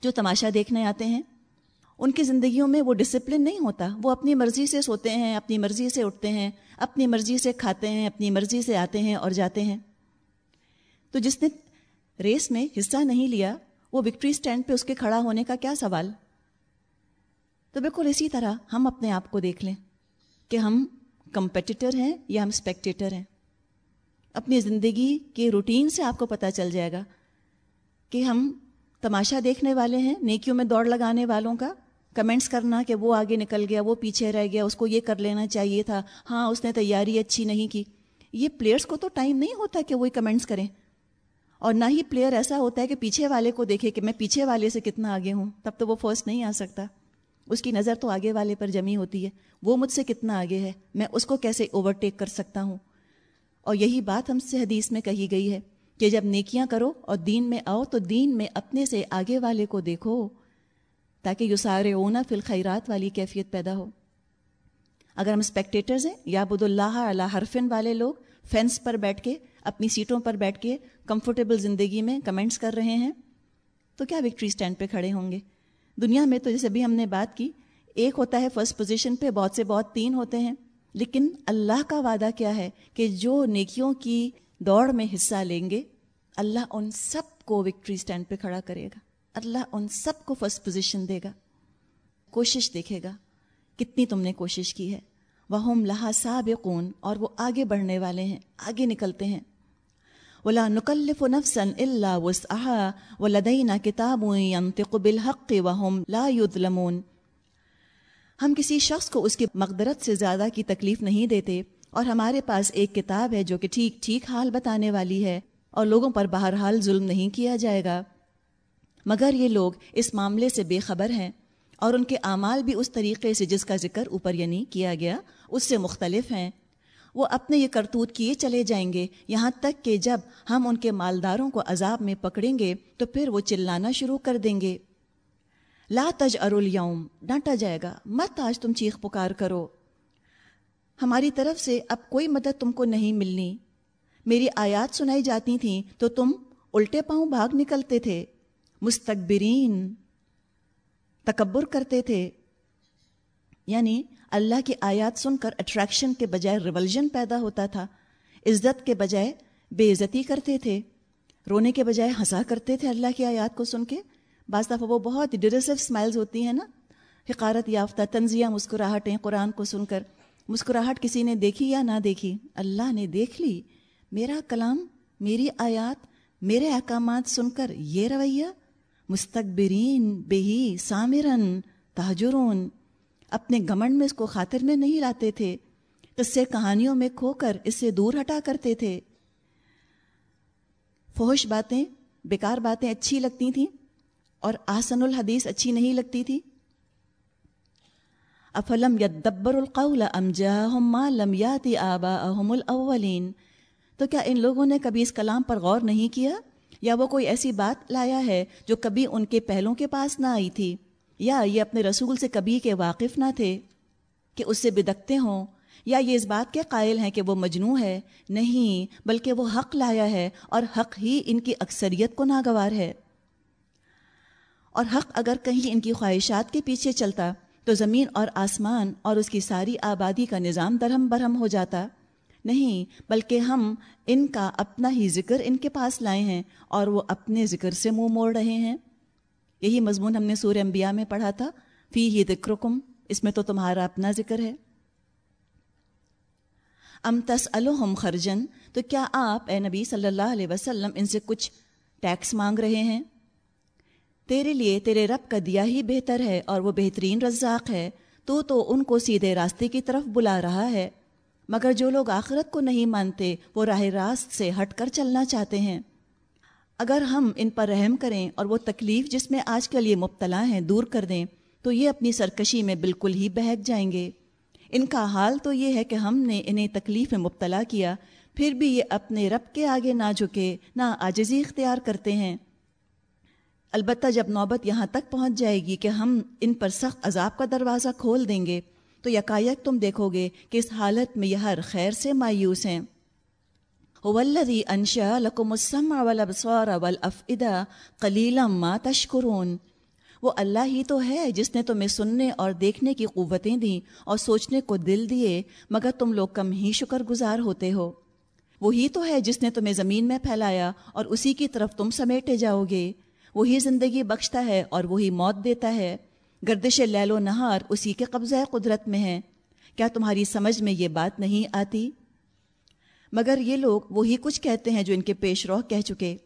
جو تماشا دیکھنے آتے ہیں۔ ان کی زندگیوں میں وہ ڈسپلن نہیں ہوتا۔ وہ اپنی مرضی سے سوتے ہیں، اپنی مرضی سے اٹھتے ہیں، اپنی مرضی سے کھاتے ہیں، اپنی مرضی سے آتے ہیں اور جاتے ہیں۔ تو جس نے ریس میں حصہ نہیں لیا، وہ وکٹری اسٹینڈ پہ اس کے کھڑا ہونے کا کیا سوال؟ تو بالکل اسی طرح ہم اپنے آپ کو دیکھ لیں کہ ہم کمپٹیٹر ہیں یا ہم اسپیکٹیٹر ہیں۔ اپنی زندگی کے روٹین سے آپ کو پتہ چل جائے گا کہ ہم تماشا دیکھنے والے ہیں، نیکیوں میں دوڑ لگانے والوں کا۔ کمنٹس کرنا کہ وہ آگے نکل گیا، وہ پیچھے رہ گیا، اس کو یہ کر لینا چاہیے تھا۔ ہاں اس نے تیاری اچھی نہیں کی۔ یہ پلیئرس کو تو ٹائم نہیں ہوتا کہ وہی کمنٹس کریں۔ اور نہ ہی پلیئر ایسا ہوتا ہے کہ پیچھے والے کو دیکھے کہ میں پیچھے والے سے کتنا آگے ہوں، تب تو وہ فرسٹ نہیں آ سکتا۔ اس کی نظر تو آگے والے پر جمی ہوتی ہے۔ وہ مجھ سے کتنا آگے ہے، میں اس کو کیسے اوورٹیک کر سکتا ہوں؟ اور یہی بات ہم سے حدیث میں کہی گئی ہے کہ جب نیکیاں کرو اور دین میں آؤ تو دین میں اپنے سے آگے والے کو دیکھو، تاکہ یو سارے اونا فی الخیرات والی کیفیت پیدا ہو۔ اگر ہم اسپیکٹیٹرز ہیں یا بد اللہ اللہ حرفن والے لوگ فینس پر بیٹھ کے، اپنی سیٹوں پر بیٹھ کے کمفرٹیبل زندگی میں کمنٹس کر رہے ہیں، تو کیا وکٹری اسٹینڈ پہ کھڑے ہوں گے؟ دنیا میں تو جیسے بھی ہم نے بات کی، ایک ہوتا ہے فرسٹ پوزیشن پہ بہت سے بہت تین ہوتے ہیں، لیکن اللہ کا وعدہ کیا ہے کہ جو نیکیوں کی دوڑ میں حصہ لیں گے، اللہ ان سب کو وکٹری اسٹینڈ پہ کھڑا کرے گا۔ اللہ ان سب کو فرسٹ پوزیشن دے گا۔ کوشش دیکھے گا کتنی تم نے کوشش کی ہے۔ وہ ہم لہا صاب اور وہ آگے بڑھنے والے ہیں، آگے نکلتے ہیں۔ ولا نکلف نفسن اللہ وسعها ولدینا کتاب ينطق بالحق وهم لا يظلمون۔ ہم کسی شخص کو اس کی مقدرت سے زیادہ کی تکلیف نہیں دیتے اور ہمارے پاس ایک کتاب ہے جو کہ ٹھیک ٹھیک حال بتانے والی ہے اور لوگوں پر بہرحال ظلم نہیں کیا جائے گا۔ مگر یہ لوگ اس معاملے سے بے خبر ہیں اور ان کے اعمال بھی اس طریقے سے جس کا ذکر اوپر یعنی کیا گیا اس سے مختلف ہیں۔ وہ اپنے یہ کرتوت کیے چلے جائیں گے۔ یہاں تک کہ جب ہم ان کے مالداروں کو عذاب میں پکڑیں گے، تو پھر وہ چلانا شروع کر دیں گے۔ لا تج ارولیوم ڈانٹا جائے گا۔ مت آج تم چیخ پکار کرو۔ ہماری طرف سے اب کوئی مدد تم کو نہیں ملنی۔ میری آیات سنائی جاتی تھیں تو تم الٹے پاؤں بھاگ نکلتے تھے۔ مستقبرین تکبر کرتے تھے۔ یعنی اللہ کی آیات سن کر اٹریکشن کے بجائے ریولژن پیدا ہوتا تھا، عزت کے بجائے بے عزتی کرتے تھے، رونے کے بجائے ہنسا کرتے تھے اللہ کی آیات کو سن کے۔ بعض دفعہ وہ بہت ڈریسو اسمائلز ہوتی ہیں نا۔ حقارت یافتہ، تنزیہ مسکراہٹیں قرآن کو سن کر۔ مسکراہٹ کسی نے دیکھی یا نہ دیکھی؟ اللہ نے دیکھ لی۔ میرا کلام، میری آیات، میرے احکامات سن کر یہ رویہ مستقبرین بہی، سامرن، تاجرون اپنے گمنڈ میں اس کو خاطر میں نہیں لاتے تھے۔ قصے کہانیوں میں کھو کر اس سے دور ہٹا کرتے تھے۔ فوش باتیں، بیکار باتیں اچھی لگتی تھیں اور آسن الحدیث اچھی نہیں لگتی تھی۔ افلم یدبر القول ام جاہم ما لم یاتی آباءہم الاولین۔ تو کیا ان لوگوں نے کبھی اس کلام پر غور نہیں کیا؟ یا وہ کوئی ایسی بات لایا ہے جو کبھی ان کے پہلوں کے پاس نہ آئی تھی؟ یا یہ اپنے رسول سے کبھی کے واقف نہ تھے کہ اس سے بدکتے ہوں، یا یہ اس بات کے قائل ہیں کہ وہ مجنو ہے؟ نہیں، بلکہ وہ حق لایا ہے اور حق ہی ان کی اکثریت کو ناگوار ہے۔ اور حق اگر کہیں ان کی خواہشات کے پیچھے چلتا، تو زمین اور آسمان اور اس کی ساری آبادی کا نظام درہم برہم ہو جاتا۔ نہیں، بلکہ ہم ان کا اپنا ہی ذکر ان کے پاس لائے ہیں اور وہ اپنے ذکر سے منہ موڑ رہے ہیں۔ یہی مضمون ہم نے سورہ انبیاء میں پڑھا تھا۔ فی ہی ذکرکم، اس میں تو تمہارا اپنا ذکر ہے۔ ام تس الحم خرجن، تو کیا آپ اے نبی صلی اللہ علیہ وسلم ان سے کچھ ٹیکس مانگ رہے ہیں؟ تیرے لیے تیرے رب کا دیا ہی بہتر ہے اور وہ بہترین رزاق ہے۔ تو تو ان کو سیدھے راستے کی طرف بلا رہا ہے۔ مگر جو لوگ آخرت کو نہیں مانتے، وہ راہ راست سے ہٹ کر چلنا چاہتے ہیں۔ اگر ہم ان پر رحم کریں اور وہ تکلیف جس میں آج کل یہ مبتلا ہیں دور کر دیں، تو یہ اپنی سرکشی میں بالکل ہی بہک جائیں گے۔ ان کا حال تو یہ ہے کہ ہم نے انہیں تکلیف میں مبتلا کیا، پھر بھی یہ اپنے رب کے آگے نہ جھکے، نہ آجزی اختیار کرتے ہیں۔ البتہ جب نوبت یہاں تک پہنچ جائے گی کہ ہم ان پر سخت عذاب کا دروازہ کھول دیں گے، تو یکایک تم دیکھو گے کہ اس حالت میں یہ ہر خیر سے مایوس ہیں۔ ولدی انشا لکم السمع والابصار والافئدہ قلیلا ما تشکرون وہ اللہ ہی تو ہے جس نے تمہیں سننے اور دیکھنے کی قوتیں دیں اور سوچنے کو دل دیے، مگر تم لوگ کم ہی شکر گزار ہوتے ہو۔ وہی تو ہے جس نے تمہیں زمین میں پھیلایا اور اسی کی طرف تم سمیٹے جاؤ گے۔ وہی زندگی بخشتا ہے اور وہی موت دیتا ہے۔ گردش لیل و نہار اسی کے قبضہ قدرت میں ہے۔ کیا تمہاری سمجھ میں یہ بات نہیں آتی؟ مگر یہ لوگ وہی کچھ کہتے ہیں جو ان کے پیش روح کہہ چکے۔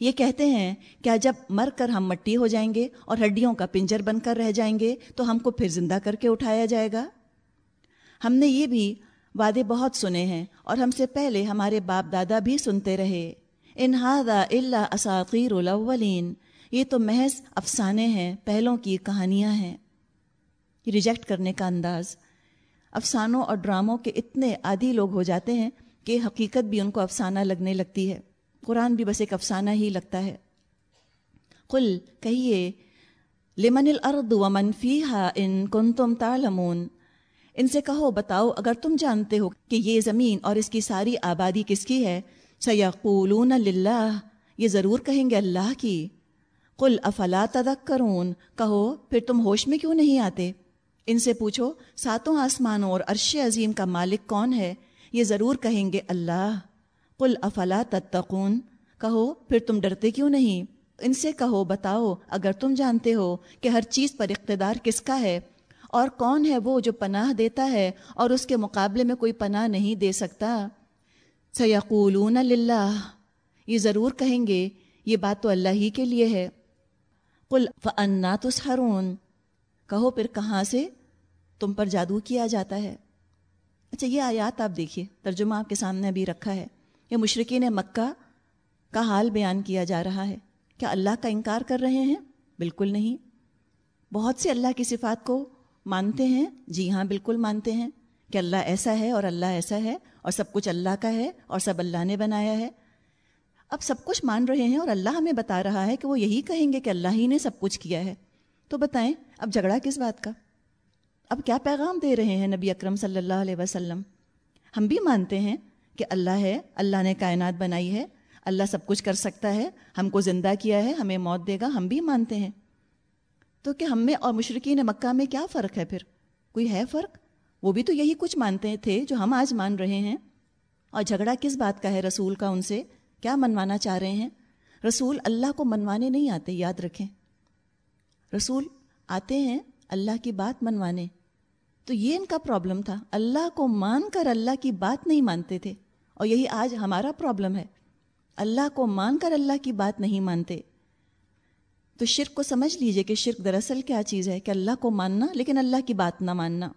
یہ کہتے ہیں، کیا جب مر کر ہم مٹی ہو جائیں گے اور ہڈیوں کا پنجر بن کر رہ جائیں گے تو ہم کو پھر زندہ کر کے اٹھایا جائے گا؟ ہم نے یہ بھی وعدے بہت سنے ہیں اور ہم سے پہلے ہمارے باپ دادا بھی سنتے رہے۔ انہادا اللہ اساطیر الاولین۔ یہ تو محض افسانے ہیں، پہلوں کی کہانیاں ہیں۔ ریجیکٹ کرنے کا انداز۔ افسانوں اور ڈراموں کے اتنے عادی لوگ ہو جاتے ہیں کہ حقیقت بھی ان کو افسانہ لگنے لگتی ہے۔ قرآن بھی بس ایک افسانہ ہی لگتا ہے۔ قل، کہیے، لمن الارض ومن فیہا ان کنتم تعلمون۔ ان سے کہو، بتاؤ، اگر تم جانتے ہو کہ یہ زمین اور اس کی ساری آبادی کس کی ہے، سیقولون للہ، یہ ضرور کہیں گے اللہ کی۔ قل، افلا تذکرون؟ کہو، پھر تم ہوش میں کیوں نہیں آتے؟ ان سے پوچھو، ساتوں آسمانوں اور عرش عظیم کا مالک کون ہے؟ یہ ضرور کہیں گے اللہ۔ قل افلا تتقون۔ کہو، پھر تم ڈرتے کیوں نہیں؟ ان سے کہو، بتاؤ، اگر تم جانتے ہو کہ ہر چیز پر اقتدار کس کا ہے، اور کون ہے وہ جو پناہ دیتا ہے اور اس کے مقابلے میں کوئی پناہ نہیں دے سکتا؟ سیقولون للہ۔ یہ ضرور کہیں گے، یہ بات تو اللہ ہی کے لیے ہے۔ قل فانا تسحرون۔ کہو پھر کہاں سے تم پر جادو کیا جاتا ہے؟ اچھا یہ آیات آپ دیکھیے، ترجمہ آپ کے سامنے ابھی رکھا ہے۔ یہ مشرقین مکہ کا حال بیان کیا جا رہا ہے۔ کیا اللہ کا انکار کر رہے ہیں؟ بالکل نہیں۔ بہت سے اللہ کی صفات کو مانتے ہیں۔ جی ہاں بالکل مانتے ہیں۔ کہ اللہ ایسا ہے اور اللہ ایسا ہے اور سب کچھ اللہ کا ہے اور سب اللہ نے بنایا ہے۔ اب سب کچھ مان رہے ہیں اور اللہ ہمیں بتا رہا ہے کہ وہ یہی کہیں گے کہ اللہ ہی نے سب کچھ کیا ہے۔ تو بتائیں اب جھگڑا کس بات کا؟ اب کیا پیغام دے رہے ہیں نبی اکرم صلی اللہ علیہ وسلم؟ ہم بھی مانتے ہیں کہ اللہ ہے، اللہ نے کائنات بنائی ہے، اللہ سب کچھ کر سکتا ہے، ہم کو زندہ کیا ہے، ہمیں موت دے گا، ہم بھی مانتے ہیں۔ تو کہ ہم میں اور مشرقین مکہ میں کیا فرق ہے پھر؟ کوئی ہے فرق؟ وہ بھی تو یہی کچھ مانتے تھے جو ہم آج مان رہے ہیں۔ اور جھگڑا کس بات کا ہے رسول کا؟ ان سے کیا منوانا چاہ رہے ہیں؟ رسول اللہ کو منوانے نہیں آتے، یاد رکھیں۔ رسول آتے ہیں اللہ کی بات منوانے۔ تو یہ ان کا پرابلم تھا۔ اللہ کو مان کر اللہ کی بات نہیں مانتے تھے۔ اور یہی آج ہمارا پرابلم ہے۔ اللہ کو مان کر اللہ کی بات نہیں مانتے۔ تو شرک کو سمجھ لیجیے کہ شرک دراصل کیا چیز ہے کہ اللہ کو ماننا لیکن اللہ کی بات نہ ماننا۔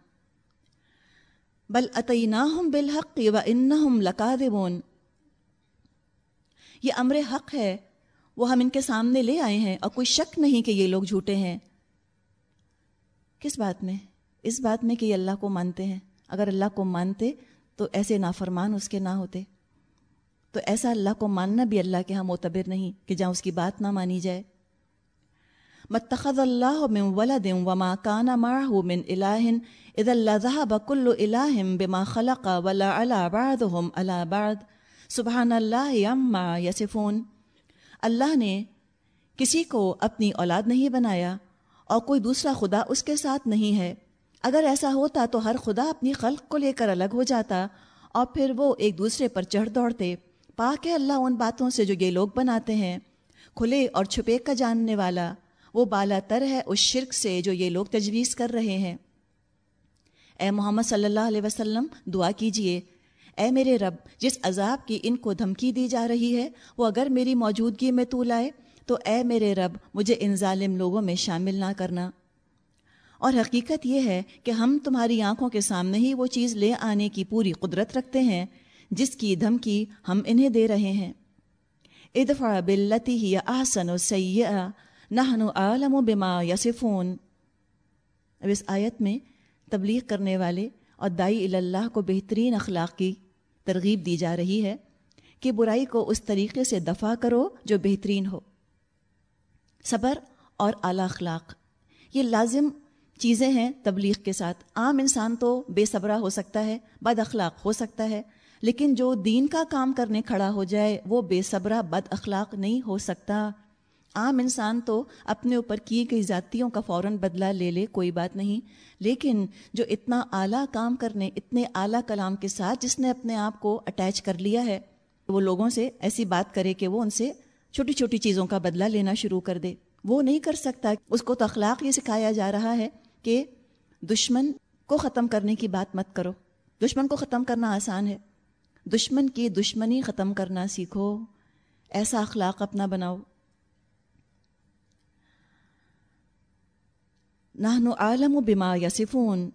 بل اتیناہم بالحق و انہم لکاذبون۔ یہ امر حق ہے۔ وہ ہم ان کے سامنے لے آئے ہیں اور کوئی شک نہیں کہ یہ لوگ جھوٹے ہیں۔ کس بات میں؟ اس بات میں کہ یہ اللہ کو مانتے ہیں۔ اگر اللہ کو مانتے تو ایسے نافرمان اس کے نہ ہوتے۔ تو ایسا اللہ کو ماننا بھی اللہ کے ہاں معتبر نہیں کہ جہاں اس کی بات نہ مانی جائے۔ متخذ اللہ من ولد وما کان معه من الہ اذا لذهب كل الہ بما خلق ولا على بعضهم على بعض۔ سبحان اللہ عما یصفون۔ اللہ نے کسی کو اپنی اولاد نہیں بنایا۔ اور کوئی دوسرا خدا اس کے ساتھ نہیں ہے۔ اگر ایسا ہوتا تو ہر خدا اپنی خلق کو لے کر الگ ہو جاتا اور پھر وہ ایک دوسرے پر چڑھ دوڑتے۔ پاک ہے اللہ ان باتوں سے جو یہ لوگ بناتے ہیں۔ کھلے اور چھپے کا جاننے والا۔ وہ بالا تر ہے اس شرک سے جو یہ لوگ تجویز کر رہے ہیں۔ اے محمد صلی اللہ علیہ وسلم، دعا کیجیے۔ اے میرے رب، جس عذاب کی ان کو دھمکی دی جا رہی ہے، وہ اگر میری موجودگی میں تو لائے تو اے میرے رب، مجھے ان ظالم لوگوں میں شامل نہ کرنا۔ اور حقیقت یہ ہے کہ ہم تمہاری آنکھوں کے سامنے ہی وہ چیز لے آنے کی پوری قدرت رکھتے ہیں، جس کی دھمکی ہم انہیں دے رہے ہیں۔ ادفع بلتی ہی آسن و سیاح نہن و عالم و بما یسفون اب اس آیت میں تبلیغ کرنے والے اور دائی اللہ کو بہترین اخلاق کی ترغیب دی جا رہی ہے کہ برائی کو اس طریقے سے دفاع کرو جو بہترین ہو۔ صبر اور اعلیٰ اخلاق۔ یہ لازم چیزیں ہیں تبلیغ کے ساتھ۔ عام انسان تو بے صبرہ ہو سکتا ہے، بد اخلاق ہو سکتا ہے، لیکن جو دین کا کام کرنے کھڑا ہو جائے، وہ بے صبرہ، بد اخلاق نہیں ہو سکتا۔ عام انسان تو اپنے اوپر کی گئی ذاتیوں کا فوراً بدلہ لے لے، کوئی بات نہیں۔ لیکن جو اتنا اعلیٰ کام کرنے، اتنے اعلیٰ کلام کے ساتھ جس نے اپنے آپ کو اٹیچ کر لیا ہے، وہ لوگوں سے ایسی بات کرے کہ وہ ان سے چھوٹی چھوٹی چیزوں کا بدلہ لینا شروع کر دے۔ وہ نہیں کر سکتا۔ اس کو تو اخلاق یہ سکھایا جا رہا ہے کہ دشمن کو ختم کرنے کی بات مت کرو۔ دشمن کو ختم کرنا آسان ہے۔ دشمن کی دشمنی ختم کرنا سیکھو۔ ایسا اخلاق اپنا بناؤ۔ نہنو عالم و بما یا سفون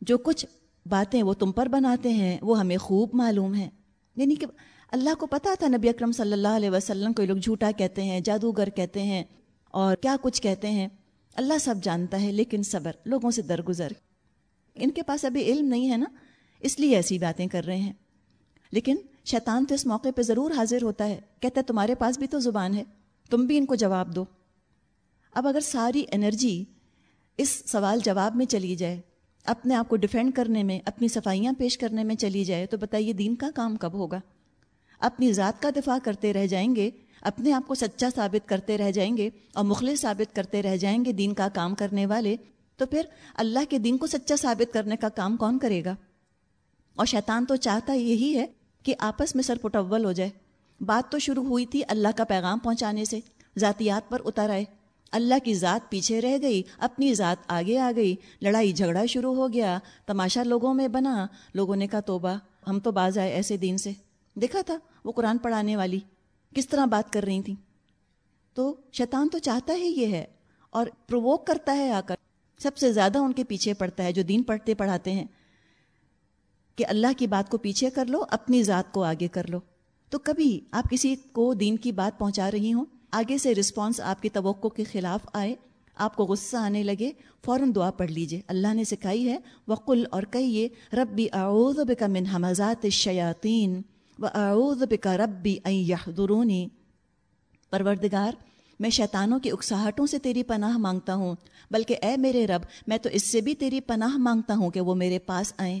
جو کچھ باتیں وہ تم پر بناتے ہیں وہ ہمیں خوب معلوم ہیں۔ یعنی کہ اللہ کو پتا تھا نبی اکرم صلی اللہ علیہ وسلم کو یہ لوگ جھوٹا کہتے ہیں، جادوگر کہتے ہیں اور کیا کچھ کہتے ہیں۔ اللہ سب جانتا ہے، لیکن صبر، لوگوں سے درگزر۔ ان کے پاس ابھی علم نہیں ہے نا، اس لیے ایسی باتیں کر رہے ہیں۔ لیکن شیطان تو اس موقع پہ ضرور حاضر ہوتا ہے، کہتا ہے تمہارے پاس بھی تو زبان ہے، تم بھی ان کو جواب دو۔ اب اگر ساری انرجی اس سوال جواب میں چلی جائے، اپنے آپ کو ڈیفینڈ کرنے میں، اپنی صفائیاں پیش کرنے میں چلی جائے، تو بتائیے دین کا کام کب ہوگا؟ اپنی ذات کا دفاع کرتے رہ جائیں گے، اپنے آپ کو سچا ثابت کرتے رہ جائیں گے اور مخلص ثابت کرتے رہ جائیں گے دین کا کام کرنے والے، تو پھر اللہ کے دین کو سچا ثابت کرنے کا کام کون کرے گا؟ اور شیطان تو چاہتا یہی ہے کہ آپس میں سر پٹول ہو جائے۔ بات تو شروع ہوئی تھی اللہ کا پیغام پہنچانے سے۔ ذاتیات پر اتر آئے۔ اللہ کی ذات پیچھے رہ گئی، اپنی ذات آگے آ گئی۔ لڑائی جھگڑا شروع ہو گیا، تماشا لوگوں میں بنا۔ لوگوں نے کہا، توبہ، ہم تو باز آئے ایسے دن سے۔ دیکھا تھا وہ قرآن پڑھانے والی، کس طرح بات کر رہی تھیں۔ تو شیطان تو چاہتا ہی یہ ہے اور پرووک کرتا ہے آ کر۔ سب سے زیادہ ان کے پیچھے پڑتا ہے جو دین پڑھتے پڑھاتے ہیں۔ کہ اللہ کی بات کو پیچھے کر لو، اپنی ذات کو آگے کر لو۔ تو کبھی آپ کسی کو دین کی بات پہنچا رہی ہوں، آگے سے رسپانس آپ کی توقع کے خلاف آئے، آپ کو غصہ آنے لگے، فوراً دعا پڑھ لیجیے۔ اللہ نے سکھائی ہے، وقل اور کہیے ربی اعوذ بک من حمزات الشیاطین و اعوذ بک ربی ان یحضرونی پروردگار، میں شیطانوں کی اکساہٹوں سے تیری پناہ مانگتا ہوں، بلکہ اے میرے رب، میں تو اس سے بھی تیری پناہ مانگتا ہوں کہ وہ میرے پاس آئیں۔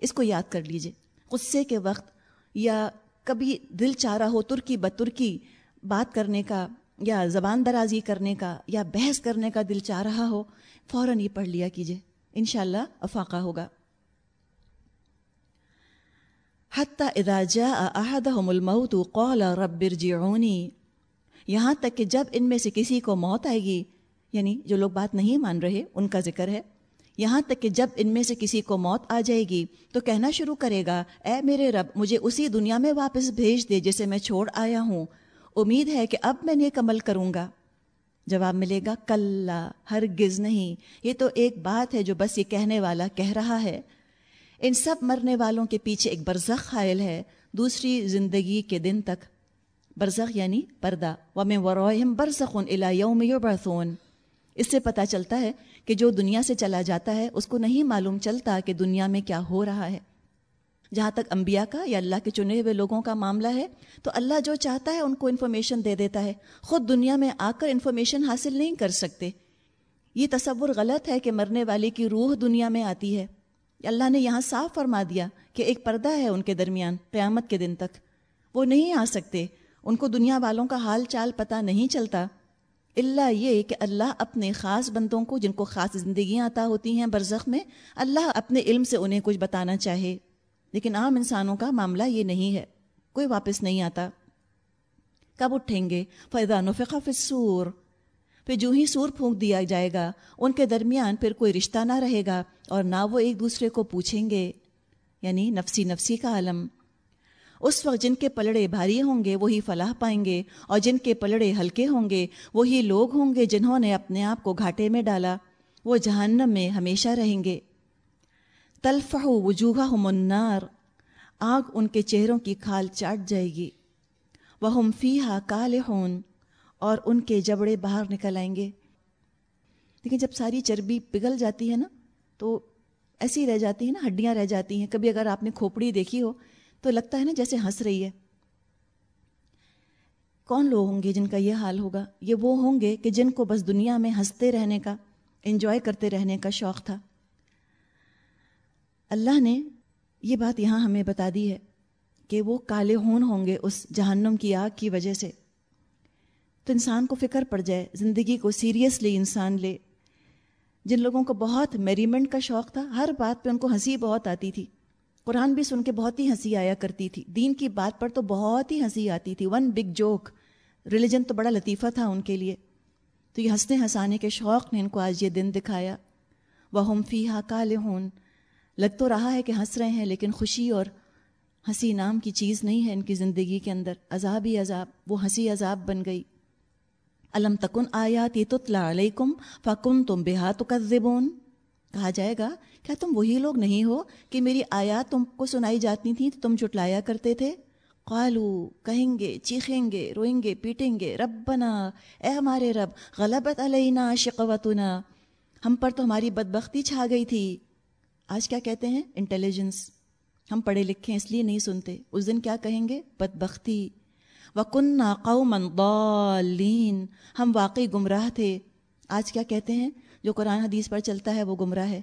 اس کو یاد کر لیجیے، غصے کے وقت یا کبھی دل چاہ رہا ہو ترکی بترکی بات کرنے کا یا زبان درازی کرنے کا یا بحث کرنے کا دل چاہ رہا ہو، فوراً یہ پڑھ لیا کیجیے انشاءاللہ افاقہ ہوگا۔ حتیٰ اداجا احدہم الموت قول رب ارجعونی یہاں تک کہ جب ان میں سے کسی کو موت آئے گی یعنی جو لوگ بات نہیں مان رہے، ان کا ذکر ہے، یہاں تک کہ جب ان میں سے کسی کو موت آ جائے گی، تو کہنا شروع کرے گا، اے میرے رب، مجھے اسی دنیا میں واپس بھیج دے جسے میں چھوڑ آیا ہوں۔ امید ہے کہ اب میں نیک عمل کروں گا۔ جواب ملے گا کل ہرگز نہیں۔ یہ تو ایک بات ہے جو بس یہ کہنے والا کہہ رہا ہے۔ ان سب مرنے والوں کے پیچھے ایک برزخ حائل ہے، دوسری زندگی کے دن تک۔ برزخ یعنی پردہ۔ وم وروہم برزخ الا یوم یبعثون اس سے پتہ چلتا ہے کہ جو دنیا سے چلا جاتا ہے، اس کو نہیں معلوم چلتا کہ دنیا میں کیا ہو رہا ہے۔ جہاں تک انبیاء کا یا اللہ کے چنے ہوئے لوگوں کا معاملہ ہے، تو اللہ جو چاہتا ہے، ان کو انفارمیشن دے دیتا ہے۔ خود دنیا میں آ کر انفارمیشن حاصل نہیں کر سکتے۔ یہ تصور غلط ہے کہ مرنے والے کی روح دنیا میں آتی ہے۔ اللہ نے یہاں صاف فرما دیا کہ ایک پردہ ہے ان کے درمیان قیامت کے دن تک۔ وہ نہیں آ سکتے۔ ان کو دنیا والوں کا حال چال پتہ نہیں چلتا۔ اللہ یہ کہ اللہ اپنے خاص بندوں کو، جن کو خاص زندگیاں عطا ہوتی ہیں برزخ میں، اللہ اپنے علم سے انہیں کچھ بتانا چاہے۔ لیکن عام انسانوں کا معاملہ یہ نہیں ہے۔ کوئی واپس نہیں آتا۔ کب اٹھیں گے؟ فیضا نفقہ فصور پھر جو ہی سور پھونک دیا جائے گا، ان کے درمیان پھر کوئی رشتہ نہ رہے گا اور نہ وہ ایک دوسرے کو پوچھیں گے یعنی نفسی نفسی کا عالم اس وقت جن کے پلڑے بھاری ہوں گے، وہی فلاح پائیں گے، اور جن کے پلڑے ہلکے ہوں گے، وہی لوگ ہوں گے جنہوں نے اپنے آپ کو گھاٹے میں ڈالا۔ وہ جہنم میں ہمیشہ رہیں گے۔ تلفہ وجوہ منار آگ ان کے چہروں کی کھال چاٹ جائے گی۔ وہ ہم فی ہا کال ہون اور ان کے جبڑے باہر نکل آئیں گے۔ لیکن جب ساری چربی پگھل جاتی ہے نا، تو ایسی رہ جاتی ہے نا، ہڈیاں رہ جاتی ہیں۔ کبھی اگر آپ نے کھوپڑی دیکھی ہو، تو لگتا ہے نا جیسے ہنس رہی ہے۔ کون لوگ ہوں گے جن کا یہ حال ہوگا؟ یہ وہ ہوں گے کہ جن کو بس دنیا میں ہنستے رہنے کا، انجوائے کرتے رہنے کا شوق تھا۔ اللہ نے یہ بات یہاں ہمیں بتا دی ہے کہ وہ کالے ہون ہوں گے اس جہنم کی آگ کی وجہ سے۔ تو انسان کو فکر پڑ جائے، زندگی کو سیریسلی انسان لے۔ جن لوگوں کو بہت میریمنٹ کا شوق تھا، ہر بات پہ ان کو ہنسی بہت آتی تھی۔ قرآن بھی سن کے بہت ہی ہنسی آیا کرتی تھی۔ دین کی بات پر تو بہت ہی ہنسی آتی تھی۔ ون بگ جوک ریلیجن تو بڑا لطیفہ تھا ان کے لیے۔ تو یہ ہنسنے ہنسانے کے شوق نے ان کو آج یہ دن دکھایا۔ وہ ہم فی ہا کال ہون لگ تو رہا ہے کہ ہنس رہے ہیں، لیکن خوشی اور ہنسی نام کی چیز نہیں ہے ان کی زندگی کے اندر۔ عذاب ہی عذاب، وہ ہنسی عذاب بن گئی۔ علم تکن آیات تتلا علیکم فکن تم بےحا تو کہا جائے گا، کیا تم وہی لوگ نہیں ہو کہ میری آیات تم کو سنائی جاتی تھیں تو تم جٹلایا کرتے تھے؟ قالو کہیں گے، چیخیں گے، روئیں گے، پیٹیں گے رب بنا اے ہمارے رب، غلبت علینا شقوتنا، ہم پر تو ہماری بدبختی چھا گئی تھی۔ آج کیا کہتے ہیں؟ انٹیلیجنس۔ ہم پڑھے لکھے ہیں، اس لیے نہیں سنتے۔ اس دن کیا کہیں گے؟ بدبختی۔ وکن قومن ضالین ہم واقعی گمراہ تھے۔ آج کیا کہتے ہیں؟ جو قرآن حدیث پر چلتا ہے، وہ گمراہ ہے۔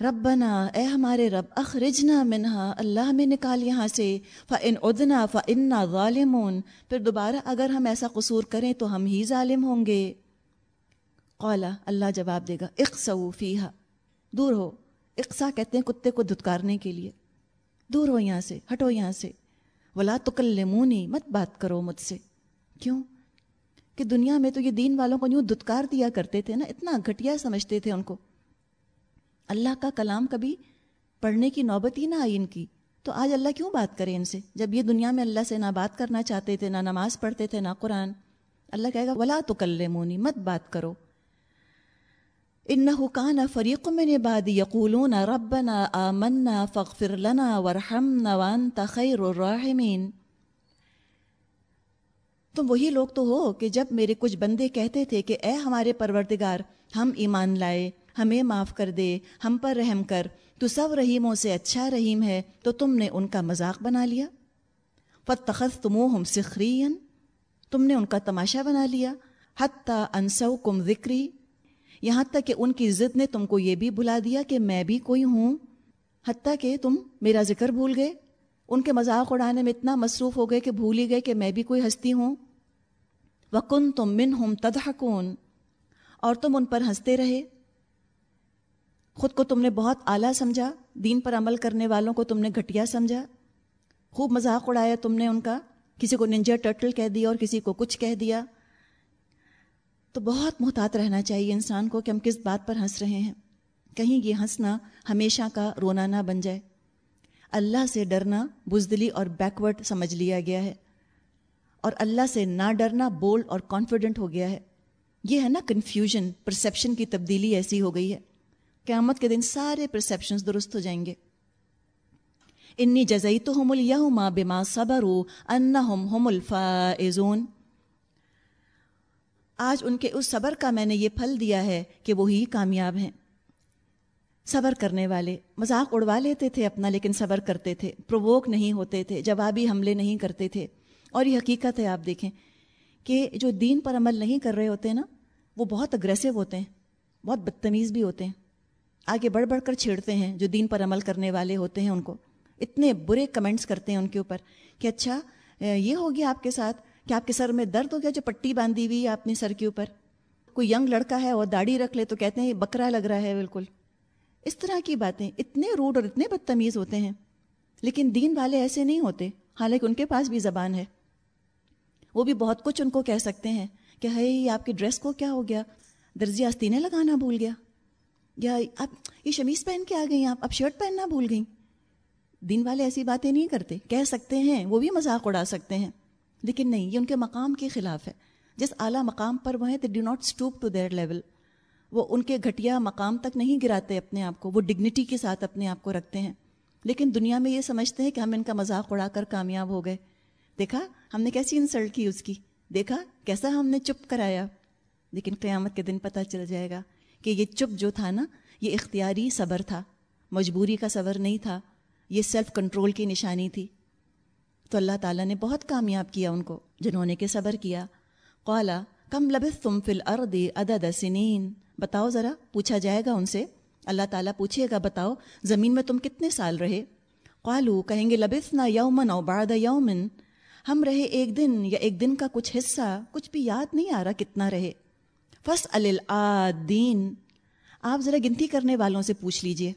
ربنا، اے ہمارے رب، اخرجنا منہا۔ اللہ میں نکال یہاں سے۔ فن ادنا فنا ظالمون۔ پھر دوبارہ اگر ہم ایسا قصور کریں تو ہم ہی ظالم ہوں گے۔ قولا اللہ جواب دے گا اقسو فیہا دور ہو۔ اقسا کہتے ہیں کتے کو دھتکارنے کے لیے۔ دور ہو یہاں سے، ہٹو یہاں سے۔ ولا تکلمونی مت بات کرو مجھ سے۔ کیوں؟ کہ دنیا میں تو یہ دین والوں کو یوں دھتکار دیا کرتے تھے نا، اتنا گھٹیا سمجھتے تھے ان کو۔ اللہ کا کلام کبھی پڑھنے کی نوبت ہی نہ آئی ان کی۔ تو آج اللہ کیوں بات کرے ان سے؟ جب یہ دنیا میں اللہ سے نہ بات کرنا چاہتے تھے، نہ نماز پڑھتے تھے، نہ قرآن۔ اللہ کہے گا، ولا تو مونی مت بات کرو۔ ان کان فریق میں نے باد یقولون ربنا آمنا فغفر لنا ورحمنا وانت خیر الراحمین تم وہی لوگ تو ہو کہ جب میرے کچھ بندے کہتے تھے کہ اے ہمارے پروردگار، ہم ایمان لائے، ہمیں معاف کر دے، ہم پر رحم کر، تو سب رحیموں سے اچھا رحیم ہے، تو تم نے ان کا مذاق بنا لیا؟ فتخت تمو ہم سخرین، تم نے ان کا تماشا بنا لیا؟ حتیٰ انسو کم ذکری یہاں تک کہ ان کی ضد نے تم کو یہ بھی بلا دیا کہ میں بھی کوئی ہوں، حتیٰ کہ تم میرا ذکر بھول گئے۔ ان کے مذاق اڑانے میں اتنا مصروف ہو گئے کہ بھول ہی گئے کہ میں بھی کوئی ہستی ہوں۔ وکن تم من ہم تدہکون اور تم ان پر ہنستے رہے۔ خود کو تم نے بہت اعلیٰ سمجھا، دین پر عمل کرنے والوں کو تم نے گھٹیا سمجھا۔ خوب مذاق اڑایا تم نے ان کا، کسی کو ننجا ٹرٹل کہہ دیا اور کسی کو کچھ کہہ دیا۔ تو بہت محتاط رہنا چاہیے انسان کو کہ ہم کس بات پر ہنس رہے ہیں۔ کہیں یہ ہنسنا ہمیشہ کا رونا نہ بن جائے۔ اللہ سے ڈرنا بزدلی اور بیکورڈ سمجھ لیا گیا ہے۔ اور اللہ سے نہ ڈرنا بولڈ اور کانفیڈنٹ ہو گیا ہے۔ یہ ہے نا کنفیوژن، پرسیپشن کی تبدیلی ایسی ہو گئی ہے۔ قیامت کے دن سارے پرسیپشنز درست ہو جائیں گے۔ انی جزئی تو ہم الما بما صبر ان ہم الفائزون۔ آج ان کے اس صبر کا میں نے یہ پھل دیا ہے کہ وہی کامیاب ہیں۔ صبر کرنے والے، مذاق اڑوا لیتے تھے اپنا لیکن صبر کرتے تھے۔ پرووک نہیں ہوتے تھے، جوابی حملے نہیں کرتے تھے۔ اور یہ حقیقت ہے، آپ دیکھیں کہ جو دین پر عمل نہیں کر رہے ہوتے نا، وہ بہت اگریسو ہوتے ہیں، بہت بدتمیز بھی ہوتے ہیں۔ آگے بڑھ بڑھ کر چھیڑتے ہیں جو دین پر عمل کرنے والے ہوتے ہیں ان کو۔ اتنے برے کمنٹس کرتے ہیں ان کے اوپر کہ اچھا یہ ہو گیا آپ کے ساتھ کہ آپ کے سر میں درد ہو گیا جو پٹی باندھی ہوئی ہے اپنے سر کے اوپر؟ کوئی ینگ لڑکا ہے اور داڑھی رکھ لے تو کہتے ہیں یہ بکرا لگ رہا ہے بالکل۔ اس طرح کی باتیں اتنے روڈ اور اتنے بدتمیز ہوتے ہیں، لیکن دین والے ایسے نہیں ہوتے، حالانکہ ان کے پاس بھی زبان ہے۔ وہ بھی بہت کچھ ان کو کہہ سکتے ہیں کہ ہے آپ کی ڈریس کو کیا ہو گیا؟ درجی آستینیں لگانا بھول گیا۔ یا آپ، یہ شمیز پہن کے آ گئی آپ، اب شرٹ پہننا بھول گئیں۔ دین والے ایسی باتیں نہیں کرتے، کہہ سکتے ہیں، وہ بھی مذاق اڑا سکتے ہیں۔ لیکن نہیں، یہ ان کے مقام کے خلاف ہے۔ جس اعلیٰ مقام پر وہ ہیں they do not stoop to their level وہ ان کے گھٹیا مقام تک نہیں گراتے اپنے آپ کو، وہ ڈگنیٹی کے ساتھ اپنے آپ کو رکھتے ہیں۔ لیکن دنیا میں یہ سمجھتے ہیں کہ ہم ان کا مذاق اڑا کر کامیاب ہو گئے۔ دیکھا، ہم نے کیسی انسلٹ کی اس کی؟ دیکھا، کیسا ہم نے چپ کرایا۔ لیکن قیامت کے دن پتہ چل جائے گا کہ یہ چپ جو تھا نا، یہ اختیاری صبر تھا۔ مجبوری کا صبر نہیں تھا۔ یہ سیلف کنٹرول کی نشانی تھی۔ تو اللہ تعالیٰ نے بہت کامیاب کیا ان کو، جنہوں نے کہ صبر کیا۔ قالا، کم لبث تم فل ارد ادد سنین۔ بتاؤ ذرا، پوچھا جائے گا ان سے؟ اللہ تعالیٰ پوچھے گا، بتاؤ، زمین میں تم کتنے سال رہے؟ قالو، کہیں گے لبث نہ یومن او باد یومن۔ ہم رہے ایک دن یا ایک دن کا کچھ حصہ، کچھ بھی یاد نہیں آ رہا کتنا رہے۔ فس الدین آپ ذرا گنتی کرنے والوں سے پوچھ لیجیے۔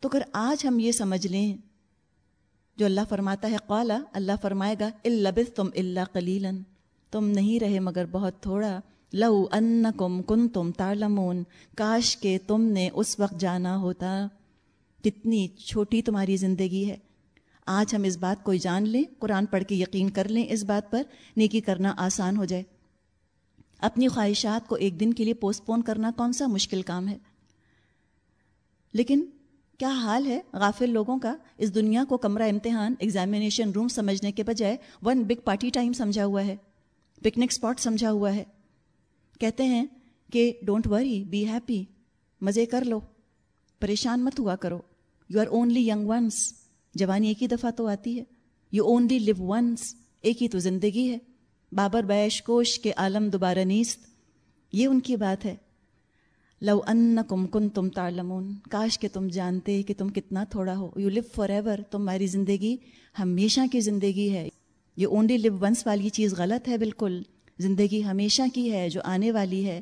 تو اگر آج ہم یہ سمجھ لیں جو اللہ فرماتا ہے، قالا، اللہ فرمائے گا البث تم اللہ کلیلن تم نہیں رہے مگر بہت تھوڑا۔ لو ان کم کن تم تالمون کاش کے تم نے اس وقت جانا ہوتا۔ کتنی چھوٹی تمہاری زندگی ہے۔ آج ہم اس بات کو جان لیں، قرآن پڑھ کے یقین کر لیں اس بات پر۔ نیکی کرنا آسان ہو جائے۔ اپنی خواہشات کو ایک دن کے لیے پوسٹ پون کرنا کون سا مشکل کام ہے؟ لیکن کیا حال ہے غافل لوگوں کا؟ اس دنیا کو کمرہ امتحان ایگزامینیشن روم سمجھنے کے بجائے ون بگ پارٹی ٹائم سمجھا ہوا ہے پکنک اسپاٹ سمجھا ہوا ہے۔ کہتے ہیں کہ ڈونٹ وری بی ہیپی مزے کر لو۔ پریشان مت ہوا کرو۔ You are only young once جوانی ایک ہی دفعہ تو آتی ہے۔ یو اونلی لیو ونس ایک ہی تو زندگی ہے۔ بابر بیش کوش کے عالم دوبارہ نیست۔ یہ ان کی بات ہے۔ لو ان کم کن تم تالمون کاش کہ تم جانتے کہ تم کتنا تھوڑا ہو یو لیو فار ایور تمہاری زندگی ہمیشہ کی زندگی ہے۔ یہ اونلی لیو ونس والی چیز غلط ہے، بالکل۔ زندگی ہمیشہ کی ہے، جو آنے والی ہے۔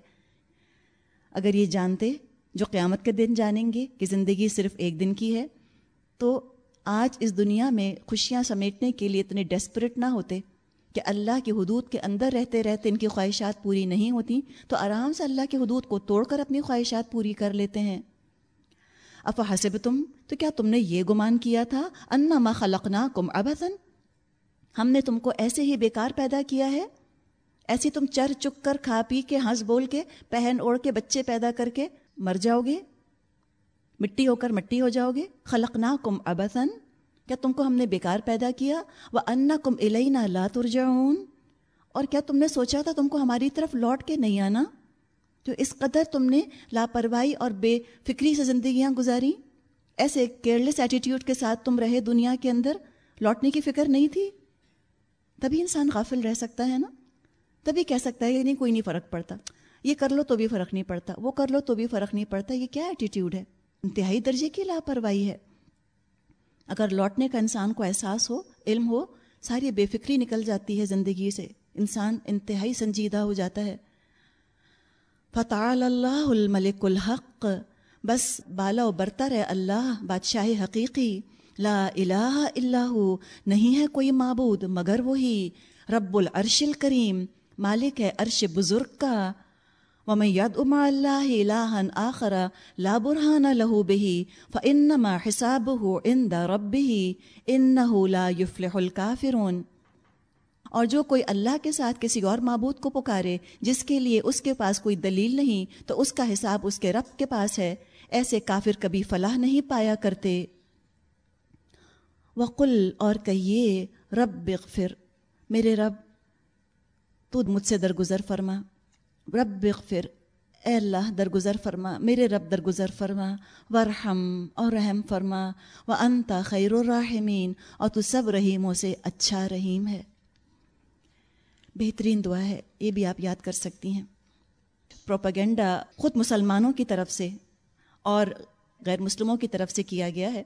اگر یہ جانتے، جو قیامت کے دن جانیں گے کہ زندگی صرف ایک دن کی ہے، تو آج اس دنیا میں خوشیاں سمیٹنے کے لیے اتنے ڈیسپریٹ نہ ہوتے۔ کہ اللہ کی حدود کے اندر رہتے رہتے ان کی خواہشات پوری نہیں ہوتی، تو آرام سے اللہ کی حدود کو توڑ کر اپنی خواہشات پوری کر لیتے ہیں۔ اف حسب تم تو کیا تم نے یہ گمان کیا تھا؟ انا ما خلقنا کم ابسن ہم نے تم کو ایسے ہی بیکار پیدا کیا ہے۔ ایسی تم چر چک کر کھا پی کے، ہنس بول کے، پہن اوڑھ کے بچے پیدا کر کے مر جاؤ گے۔ مٹی ہو کر مٹی ہو جاؤ گے۔ خلقنا کم ابسن کیا تم کو ہم نے بیکار پیدا کیا؟ وہ انا کم النا لا ترجعون۔ اور کیا تم نے سوچا تھا تم کو ہماری طرف لوٹ کے نہیں آنا؟ تو اس قدر تم نے لاپرواہی اور بے فکری سے زندگیاں گزاری۔ ایسے کیئرلیس ایٹیٹیوڈ کے ساتھ تم رہے دنیا کے اندر، لوٹنے کی فکر نہیں تھی؟ تبھی انسان غافل رہ سکتا ہے نا؟ تبھی کہہ سکتا ہے کہ نہیں کوئی نہیں فرق پڑتا۔ یہ کر لو تو بھی فرق نہیں پڑتا۔ وہ کر لو تو بھی فرق نہیں پڑتا۔ یہ کیا ایٹیٹیوڈ ہے؟ انتہائی درجے کی لاپرواہی ہے۔ اگر لوٹنے کا انسان کو احساس ہو، علم ہو، ساری بے فکری نکل جاتی ہے زندگی سے۔ انسان انتہائی سنجیدہ ہو جاتا ہے۔ فتح اللہ الملک الحق۔ بس بالا و برتر ہے اللہ، بادشاہ حقیقی۔ لا الہ الا ہو، نہیں ہے کوئی معبود مگر وہی۔ رب العرش الکریم، مالک ہے عرش بزرگ کا۔ ومن يدعو مع الله إلها آخر لا برهان له به فإنما حسابه عند ربه إنه لا يفلح الكافرون۔ اور جو کوئی اللہ کے ساتھ کسی اور معبود کو پکارے جس کے لیے اس کے پاس کوئی دلیل نہیں، تو اس کا حساب اس کے رب کے پاس ہے۔ ایسے کافر کبھی فلاح نہیں پایا کرتے۔ وقل اور کہیے، رب بغفر میرے رب، تو مجھ سے درگزر فرما۔ رب بغفر اے اللہ، درگزر فرما۔ میرے رب، درگزر فرما۔ ورحم اور رحم فرما۔ و انتا خیر الرحمین اور تو سب رحیموں سے اچھا رحیم ہے۔ بہترین دعا ہے۔ یہ بھی آپ یاد کر سکتی ہیں۔ پروپیگنڈا خود مسلمانوں کی طرف سے اور غیر مسلموں کی طرف سے کیا گیا ہے۔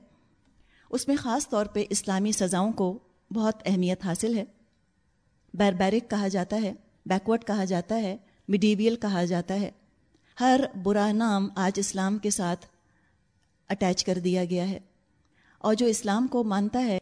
اس میں خاص طور پہ اسلامی سزاؤں کو بہت اہمیت حاصل ہے۔ بیربیرک کہا جاتا ہے، بیکورڈ کہا جاتا ہے۔ میڈیویل کہا جاتا ہے۔ ہر برا نام آج اسلام کے ساتھ اٹیچ کر دیا گیا ہے۔ اور جو اسلام کو مانتا ہے